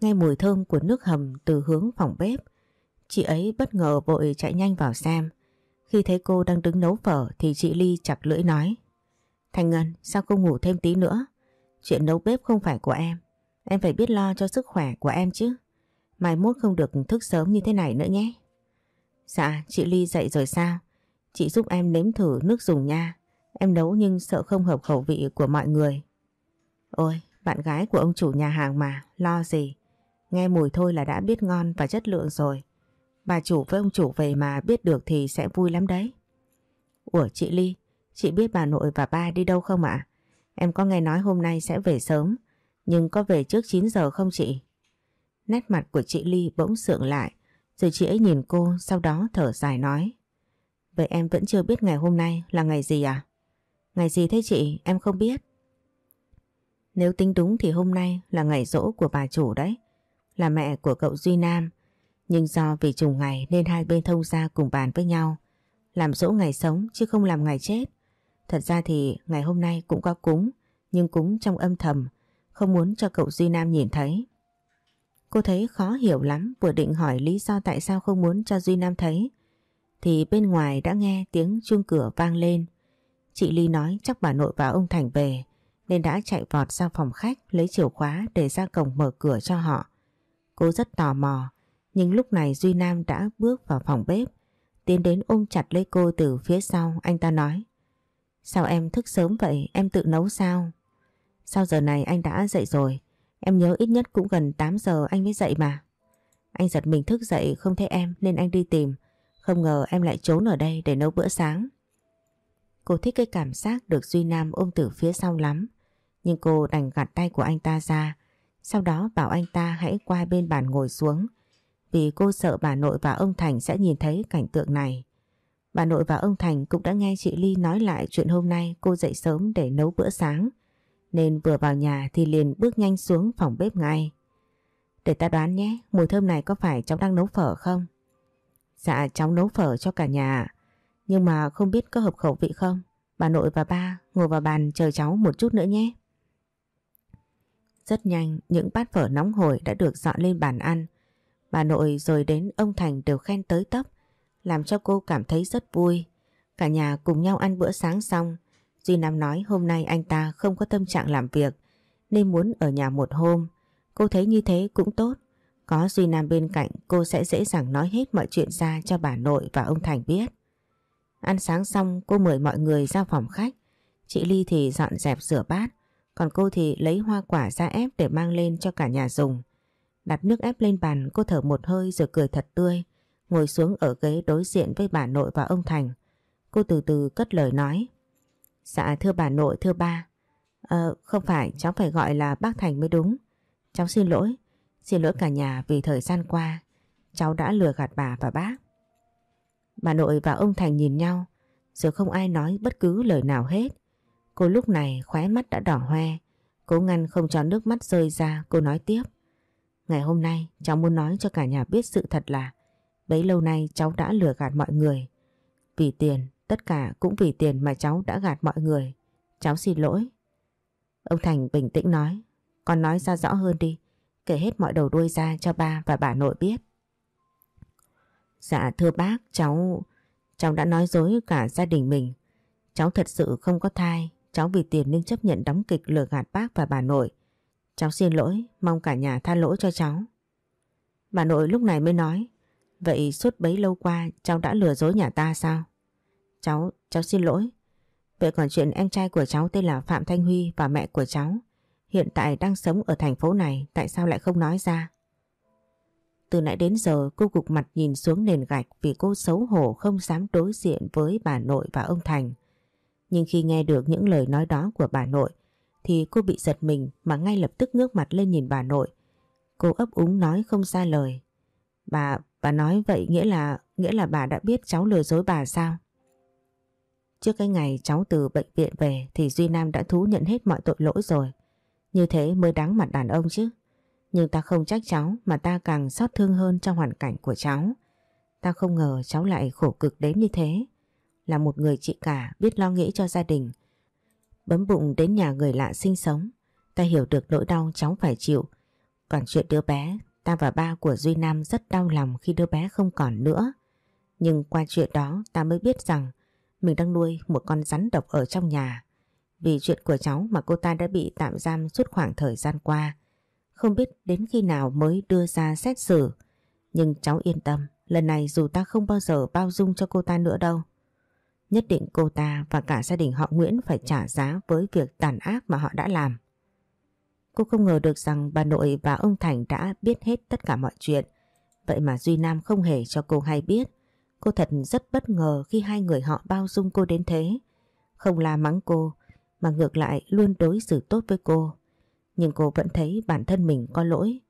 nghe mùi thơm của nước hầm từ hướng phòng bếp. Chị ấy bất ngờ vội chạy nhanh vào xem. Khi thấy cô đang đứng nấu phở thì chị Ly chặt lưỡi nói. Thành Ngân, sao không ngủ thêm tí nữa? Chuyện nấu bếp không phải của em. Em phải biết lo cho sức khỏe của em chứ. Mai mốt không được thức sớm như thế này nữa nhé. Dạ, chị Ly dậy rồi sao? Chị giúp em nếm thử nước dùng nha. Em nấu nhưng sợ không hợp khẩu vị của mọi người. Ôi, bạn gái của ông chủ nhà hàng mà, lo gì. Nghe mùi thôi là đã biết ngon và chất lượng rồi. Bà chủ với ông chủ về mà biết được thì sẽ vui lắm đấy. Ủa chị Ly, chị biết bà nội và ba đi đâu không ạ? Em có nghe nói hôm nay sẽ về sớm, nhưng có về trước 9 giờ không chị? Nét mặt của chị Ly bỗng sượng lại, rồi chị ấy nhìn cô sau đó thở dài nói. Vậy em vẫn chưa biết ngày hôm nay là ngày gì à? Ngày gì thế chị? Em không biết. Nếu tính đúng thì hôm nay là ngày rỗ của bà chủ đấy, là mẹ của cậu Duy Nam. Nhưng do vì trùng ngày nên hai bên thông ra cùng bàn với nhau, làm rỗ ngày sống chứ không làm ngày chết. Thật ra thì ngày hôm nay cũng có cúng, nhưng cúng trong âm thầm, không muốn cho cậu Duy Nam nhìn thấy. Cô thấy khó hiểu lắm, vừa định hỏi lý do tại sao không muốn cho Duy Nam thấy, thì bên ngoài đã nghe tiếng chuông cửa vang lên. Chị Ly nói chắc bà nội và ông Thành về, nên đã chạy vọt ra phòng khách lấy chìa khóa để ra cổng mở cửa cho họ. Cô rất tò mò, nhưng lúc này Duy Nam đã bước vào phòng bếp, tiến đến ôm chặt lấy cô từ phía sau anh ta nói Sao em thức sớm vậy em tự nấu sao Sao giờ này anh đã dậy rồi? Em nhớ ít nhất cũng gần 8 giờ anh mới dậy mà. Anh giật mình thức dậy, không thấy em nên anh đi tìm. Không ngờ em lại trốn ở đây để nấu bữa sáng. Cô thích cái cảm giác được Duy Nam ôm từ phía sau lắm. Nhưng cô đành gạt tay của anh ta ra. Sau đó bảo anh ta hãy qua bên bàn ngồi xuống. Vì cô sợ bà nội và ông Thành sẽ nhìn thấy cảnh tượng này. Bà nội và ông Thành cũng đã nghe chị Ly nói lại chuyện hôm nay cô dậy sớm để nấu bữa sáng nên vừa vào nhà thì liền bước nhanh xuống phòng bếp ngay. Để ta đoán nhé, mùi thơm này có phải cháu đang nấu phở không? Dạ cháu nấu phở cho cả nhà, nhưng mà không biết có hợp khẩu vị không? Bà nội và ba ngồi vào bàn chờ cháu một chút nữa nhé. Rất nhanh, những bát phở nóng hổi đã được dọn lên bàn ăn. Bà nội rồi đến ông Thành đều khen tới tấp, làm cho cô cảm thấy rất vui. Cả nhà cùng nhau ăn bữa sáng xong, Duy Nam nói hôm nay anh ta không có tâm trạng làm việc, nên muốn ở nhà một hôm. Cô thấy như thế cũng tốt. Có Duy Nam bên cạnh, cô sẽ dễ dàng nói hết mọi chuyện ra cho bà nội và ông Thành biết. Ăn sáng xong, cô mời mọi người ra phòng khách. Chị Ly thì dọn dẹp rửa bát. Còn cô thì lấy hoa quả ra ép để mang lên cho cả nhà dùng. Đặt nước ép lên bàn, cô thở một hơi rồi cười thật tươi. Ngồi xuống ở ghế đối diện với bà nội và ông Thành. Cô từ từ cất lời nói. Dạ thưa bà nội, thưa ba. Ờ không phải, cháu phải gọi là bác Thành mới đúng. Cháu xin lỗi. Xin lỗi cả nhà vì thời gian qua. Cháu đã lừa gạt bà và bác. Bà nội và ông Thành nhìn nhau. Rồi không ai nói bất cứ lời nào hết. Cô lúc này khóe mắt đã đỏ hoe. Cố ngăn không cho nước mắt rơi ra, Cô nói tiếp. Ngày hôm nay, cháu muốn nói cho cả nhà biết sự thật là, Bấy lâu nay cháu đã lừa gạt mọi người. Vì tiền Tất cả cũng vì tiền mà cháu đã gạt mọi người. Cháu xin lỗi. Ông Thành bình tĩnh nói. Con nói ra rõ hơn đi. Kể hết mọi đầu đuôi ra cho ba và bà nội biết. Dạ thưa bác, cháu... Cháu đã nói dối cả gia đình mình. Cháu thật sự không có thai. Cháu vì tiền nên chấp nhận đóng kịch lừa gạt bác và bà nội. Cháu xin lỗi, mong cả nhà tha lỗi cho cháu. Bà nội lúc này mới nói. Vậy suốt bấy lâu qua cháu đã lừa dối nhà ta sao? Cháu, cháu xin lỗi. Vậy còn chuyện em trai của cháu tên là Phạm Thanh Huy và mẹ của cháu hiện tại đang sống ở thành phố này tại sao lại không nói ra? Từ nãy đến giờ cô gục mặt nhìn xuống nền gạch vì cô xấu hổ không dám đối diện với bà nội và ông Thành. Nhưng khi nghe được những lời nói đó của bà nội thì cô bị giật mình mà ngay lập tức ngước mặt lên nhìn bà nội. Cô ấp úng nói không ra lời. Bà, bà nói vậy nghĩa là nghĩa là bà đã biết cháu lừa dối bà sao? Trước cái ngày cháu từ bệnh viện về thì Duy Nam đã thú nhận hết mọi tội lỗi rồi. Như thế mới đáng mặt đàn ông chứ. Nhưng ta không trách cháu mà ta càng xót thương hơn trong hoàn cảnh của cháu. Ta không ngờ cháu lại khổ cực đến như thế. Là một người chị cả biết lo nghĩ cho gia đình. Bấm bụng đến nhà người lạ sinh sống. Ta hiểu được nỗi đau cháu phải chịu. Còn chuyện đứa bé, ta và ba của Duy Nam rất đau lòng khi đứa bé không còn nữa. Nhưng qua chuyện đó ta mới biết rằng mình đang nuôi một con rắn độc ở trong nhà. Vì chuyện của cháu mà cô ta đã bị tạm giam suốt khoảng thời gian qua. Không biết đến khi nào mới đưa ra xét xử. Nhưng cháu yên tâm, lần này dù ta không bao giờ bao dung cho cô ta nữa đâu. Nhất định cô ta và cả gia đình họ Nguyễn phải trả giá với việc tàn ác mà họ đã làm. Cô không ngờ được rằng bà nội và ông Thành đã biết hết tất cả mọi chuyện. Vậy mà Duy Nam không hề cho cô hay biết. Cô thật rất bất ngờ khi hai người họ bao dung cô đến thế. Không la mắng cô, mà ngược lại luôn đối xử tốt với cô. Nhưng cô vẫn thấy bản thân mình có lỗi.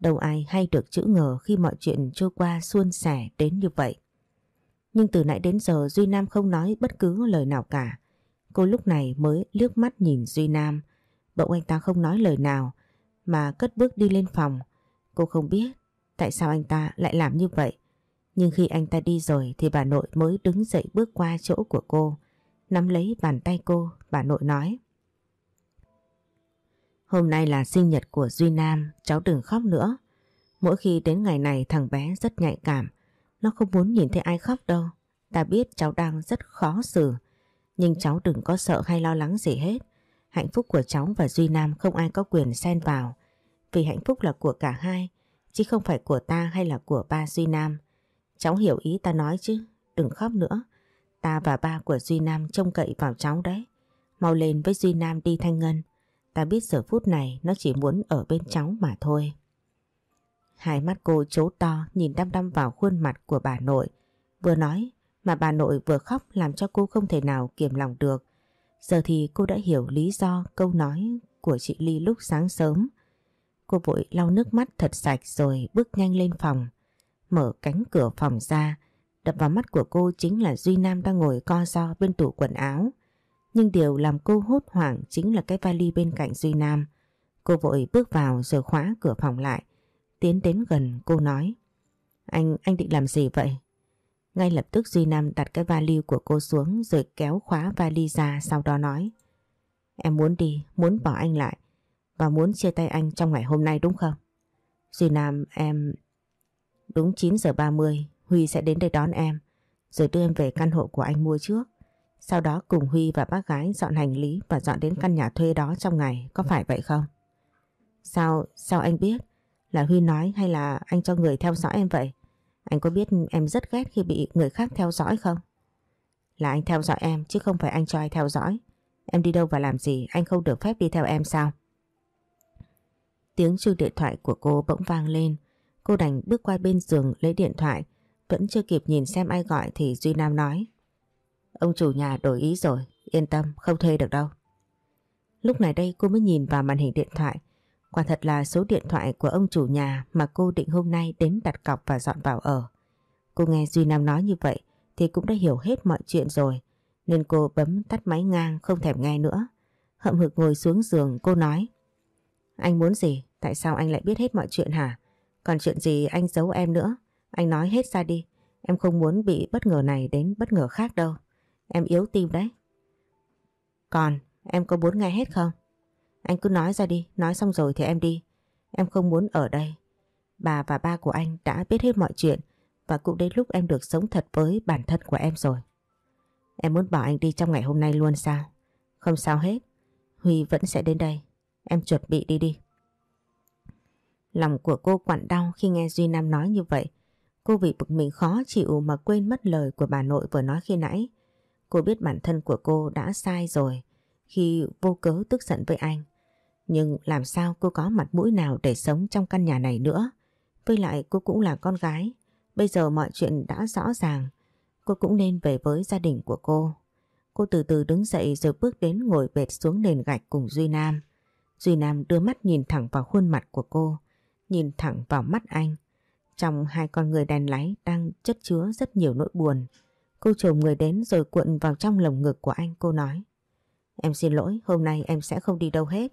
Đâu ai hay được chữ ngờ khi mọi chuyện trôi qua suôn sẻ đến như vậy. Nhưng từ nãy đến giờ Duy Nam không nói bất cứ lời nào cả. Cô lúc này mới liếc mắt nhìn Duy Nam. Bỗng anh ta không nói lời nào mà cất bước đi lên phòng. Cô không biết tại sao anh ta lại làm như vậy. Nhưng khi anh ta đi rồi thì bà nội mới đứng dậy bước qua chỗ của cô, nắm lấy bàn tay cô, bà nội nói. Hôm nay là sinh nhật của Duy Nam, cháu đừng khóc nữa. Mỗi khi đến ngày này thằng bé rất nhạy cảm, nó không muốn nhìn thấy ai khóc đâu. Ta biết cháu đang rất khó xử, nhưng cháu đừng có sợ hay lo lắng gì hết. Hạnh phúc của cháu và Duy Nam không ai có quyền xen vào, vì hạnh phúc là của cả hai, chứ không phải của ta hay là của ba Duy Nam. Cháu hiểu ý ta nói chứ, đừng khóc nữa. Ta và ba của Duy Nam trông cậy vào cháu đấy. Mau lên với Duy Nam đi Thanh Ngân. Ta biết giờ phút này nó chỉ muốn ở bên cháu mà thôi. Hai mắt cô chố to nhìn đăm đăm vào khuôn mặt của bà nội. Vừa nói mà bà nội vừa khóc làm cho cô không thể nào kiềm lòng được. Giờ thì cô đã hiểu lý do câu nói của chị Ly lúc sáng sớm. Cô vội lau nước mắt thật sạch rồi bước nhanh lên phòng. Mở cánh cửa phòng ra, đập vào mắt của cô chính là Duy Nam đang ngồi co do bên tủ quần áo. Nhưng điều làm cô hốt hoảng chính là cái vali bên cạnh Duy Nam. Cô vội bước vào rồi khóa cửa phòng lại. Tiến đến gần cô nói Anh, anh định làm gì vậy? Ngay lập tức Duy Nam đặt cái vali của cô xuống rồi kéo khóa vali ra sau đó nói Em muốn đi, muốn bỏ anh lại và muốn chia tay anh trong ngày hôm nay đúng không? Duy Nam em... Đúng 9 giờ 30 Huy sẽ đến đây đón em rồi đưa em về căn hộ của anh mua trước. Sau đó cùng Huy và bác gái dọn hành lý và dọn đến căn nhà thuê đó trong ngày, có phải vậy không? Sao, sao anh biết? Là Huy nói hay là anh cho người theo dõi em vậy? Anh có biết em rất ghét khi bị người khác theo dõi không? Là anh theo dõi em chứ không phải anh cho ai theo dõi. Em đi đâu và làm gì anh không được phép đi theo em sao? Tiếng chuông điện thoại của cô bỗng vang lên. Cô đành bước qua bên giường lấy điện thoại. Vẫn chưa kịp nhìn xem ai gọi thì Duy Nam nói. Ông chủ nhà đổi ý rồi, yên tâm, không thuê được đâu. Lúc này đây cô mới nhìn vào màn hình điện thoại. Quả thật là số điện thoại của ông chủ nhà mà cô định hôm nay đến đặt cọc và dọn vào ở. Cô nghe Duy Nam nói như vậy thì cũng đã hiểu hết mọi chuyện rồi. Nên cô bấm tắt máy ngang không thèm nghe nữa. Hậm hực ngồi xuống giường cô nói. Anh muốn gì? Tại sao anh lại biết hết mọi chuyện hả? Còn chuyện gì anh giấu em nữa? Anh nói hết ra đi. Em không muốn bị bất ngờ này đến bất ngờ khác đâu. Em yếu tim đấy. Còn em có muốn nghe hết không? Anh cứ nói ra đi, nói xong rồi thì em đi. Em không muốn ở đây. Bà và ba của anh đã biết hết mọi chuyện và cũng đến lúc em được sống thật với bản thân của em rồi. Em muốn bỏ anh đi trong ngày hôm nay luôn sao? Không sao hết. Huy vẫn sẽ đến đây. Em chuẩn bị đi đi. Lòng của cô quặn đau khi nghe Duy Nam nói như vậy. Cô vì bực mình khó chịu mà quên mất lời của bà nội vừa nói khi nãy. Cô biết bản thân của cô đã sai rồi khi vô cớ tức giận với anh. Nhưng làm sao cô có mặt mũi nào để sống trong căn nhà này nữa? Với lại cô cũng là con gái. Bây giờ mọi chuyện đã rõ ràng. Cô cũng nên về với gia đình của cô. Cô từ từ đứng dậy rồi bước đến ngồi bệt xuống nền gạch cùng Duy Nam. Duy Nam đưa mắt nhìn thẳng vào khuôn mặt của cô, nhìn thẳng vào mắt anh. Trong hai con người đèn láy đang chất chứa rất nhiều nỗi buồn. Cô chồm người đến rồi cuộn vào trong lồng ngực của anh cô nói. Em xin lỗi, hôm nay em sẽ không đi đâu hết.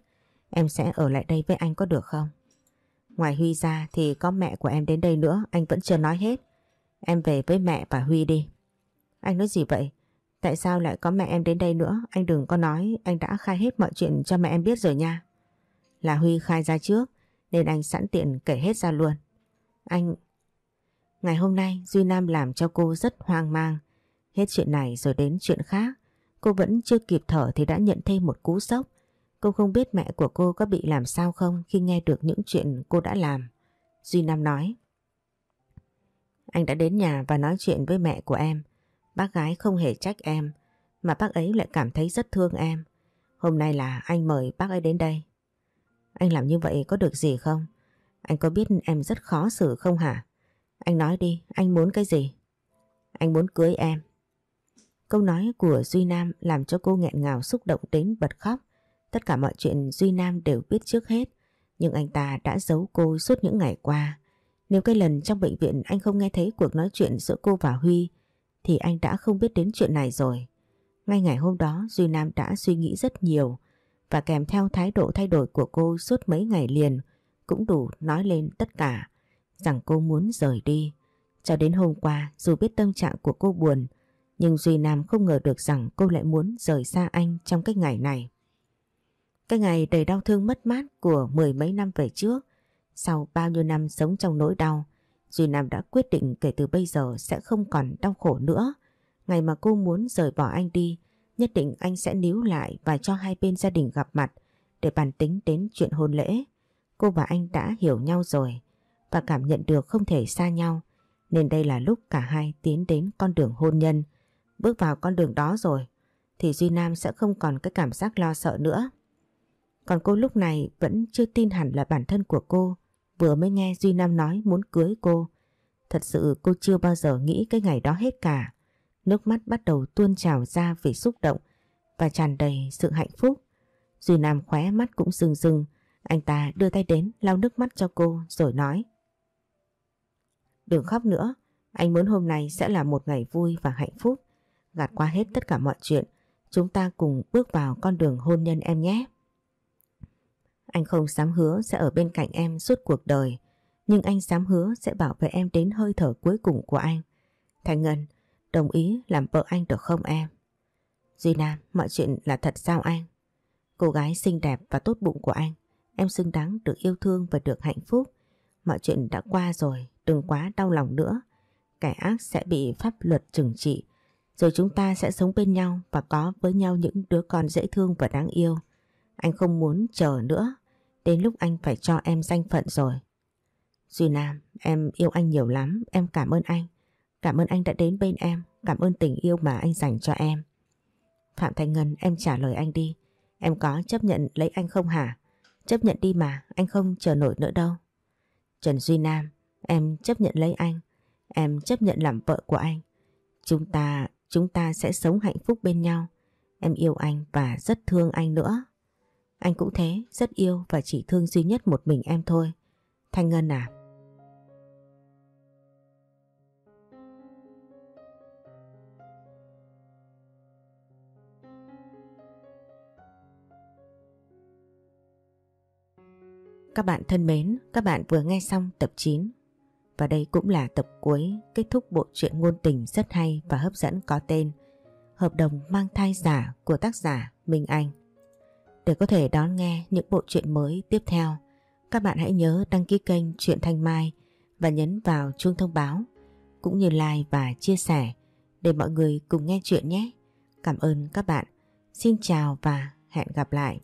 Em sẽ ở lại đây với anh có được không? Ngoài Huy ra thì có mẹ của em đến đây nữa, anh vẫn chưa nói hết. Em về với mẹ và Huy đi. Anh nói gì vậy? Tại sao lại có mẹ em đến đây nữa? Anh đừng có nói anh đã khai hết mọi chuyện cho mẹ em biết rồi nha. Là Huy khai ra trước nên anh sẵn tiện kể hết ra luôn. Anh... Ngày hôm nay Duy Nam làm cho cô rất hoang mang. Hết chuyện này rồi đến chuyện khác. Cô vẫn chưa kịp thở thì đã nhận thêm một cú sốc. Cô không biết mẹ của cô có bị làm sao không khi nghe được những chuyện cô đã làm. Duy Nam nói. Anh đã đến nhà và nói chuyện với mẹ của em. Bác gái không hề trách em, mà bác ấy lại cảm thấy rất thương em. Hôm nay là anh mời bác ấy đến đây. Anh làm như vậy có được gì không? Anh có biết em rất khó xử không hả? Anh nói đi, anh muốn cái gì? Anh muốn cưới em. Câu nói của Duy Nam làm cho cô nghẹn ngào xúc động đến bật khóc. Tất cả mọi chuyện Duy Nam đều biết trước hết, nhưng anh ta đã giấu cô suốt những ngày qua. Nếu cái lần trong bệnh viện anh không nghe thấy cuộc nói chuyện giữa cô và Huy, thì anh đã không biết đến chuyện này rồi. Ngay ngày hôm đó Duy Nam đã suy nghĩ rất nhiều và kèm theo thái độ thay đổi của cô suốt mấy ngày liền cũng đủ nói lên tất cả rằng cô muốn rời đi. Cho đến hôm qua dù biết tâm trạng của cô buồn nhưng Duy Nam không ngờ được rằng cô lại muốn rời xa anh trong cái ngày này. Cái ngày đầy đau thương mất mát của mười mấy năm về trước sau bao nhiêu năm sống trong nỗi đau Duy Nam đã quyết định kể từ bây giờ sẽ không còn đau khổ nữa. Ngày mà cô muốn rời bỏ anh đi, nhất định anh sẽ níu lại và cho hai bên gia đình gặp mặt để bàn tính đến chuyện hôn lễ. Cô và anh đã hiểu nhau rồi và cảm nhận được không thể xa nhau, Nên đây là lúc cả hai tiến đến con đường hôn nhân. Bước vào con đường đó rồi thì Duy Nam sẽ không còn cái cảm giác lo sợ nữa. Còn cô lúc này vẫn chưa tin hẳn là bản thân của cô vừa mới nghe Duy Nam nói muốn cưới cô. Thật sự cô chưa bao giờ nghĩ cái ngày đó hết cả. Nước mắt bắt đầu tuôn trào ra vì xúc động và tràn đầy sự hạnh phúc. Duy Nam khóe mắt cũng rưng rưng, anh ta đưa tay đến lau nước mắt cho cô rồi nói. Đừng khóc nữa, anh muốn hôm nay sẽ là một ngày vui và hạnh phúc. Gạt qua hết tất cả mọi chuyện, chúng ta cùng bước vào con đường hôn nhân em nhé. Anh không dám hứa sẽ ở bên cạnh em suốt cuộc đời, nhưng anh dám hứa sẽ bảo vệ em đến hơi thở cuối cùng của anh. Thành Ngân, đồng ý làm vợ anh được không em? Duy Nam, mọi chuyện là thật sao anh? Cô gái xinh đẹp và tốt bụng của anh, em xứng đáng được yêu thương và được hạnh phúc. Mọi chuyện đã qua rồi, đừng quá đau lòng nữa. Kẻ ác sẽ bị pháp luật trừng trị, rồi chúng ta sẽ sống bên nhau và có với nhau những đứa con dễ thương và đáng yêu. Anh không muốn chờ nữa, đến lúc anh phải cho em danh phận rồi. Duy Nam, em yêu anh nhiều lắm, em cảm ơn anh. Cảm ơn anh đã đến bên em, cảm ơn tình yêu mà anh dành cho em. Phạm thành Ngân, em trả lời anh đi. Em có chấp nhận lấy anh không hả? Chấp nhận đi mà, anh không chờ nổi nữa đâu. Trần Duy Nam, em chấp nhận lấy anh. Em chấp nhận làm vợ của anh. Chúng ta, chúng ta sẽ sống hạnh phúc bên nhau. Em yêu anh và rất thương anh nữa. Anh cũng thế, rất yêu và chỉ thương duy nhất một mình em thôi. Thanh Ngân à? Các bạn thân mến, các bạn vừa nghe xong tập 9 và đây cũng là tập cuối kết thúc bộ truyện ngôn tình rất hay và hấp dẫn có tên Hợp đồng mang thai giả của tác giả Minh Anh. Để có thể đón nghe những bộ truyện mới tiếp theo, các bạn hãy nhớ đăng ký kênh Truyện Thanh Mai và nhấn vào chuông thông báo cũng như like và chia sẻ để mọi người cùng nghe chuyện nhé. Cảm ơn các bạn. Xin chào và hẹn gặp lại.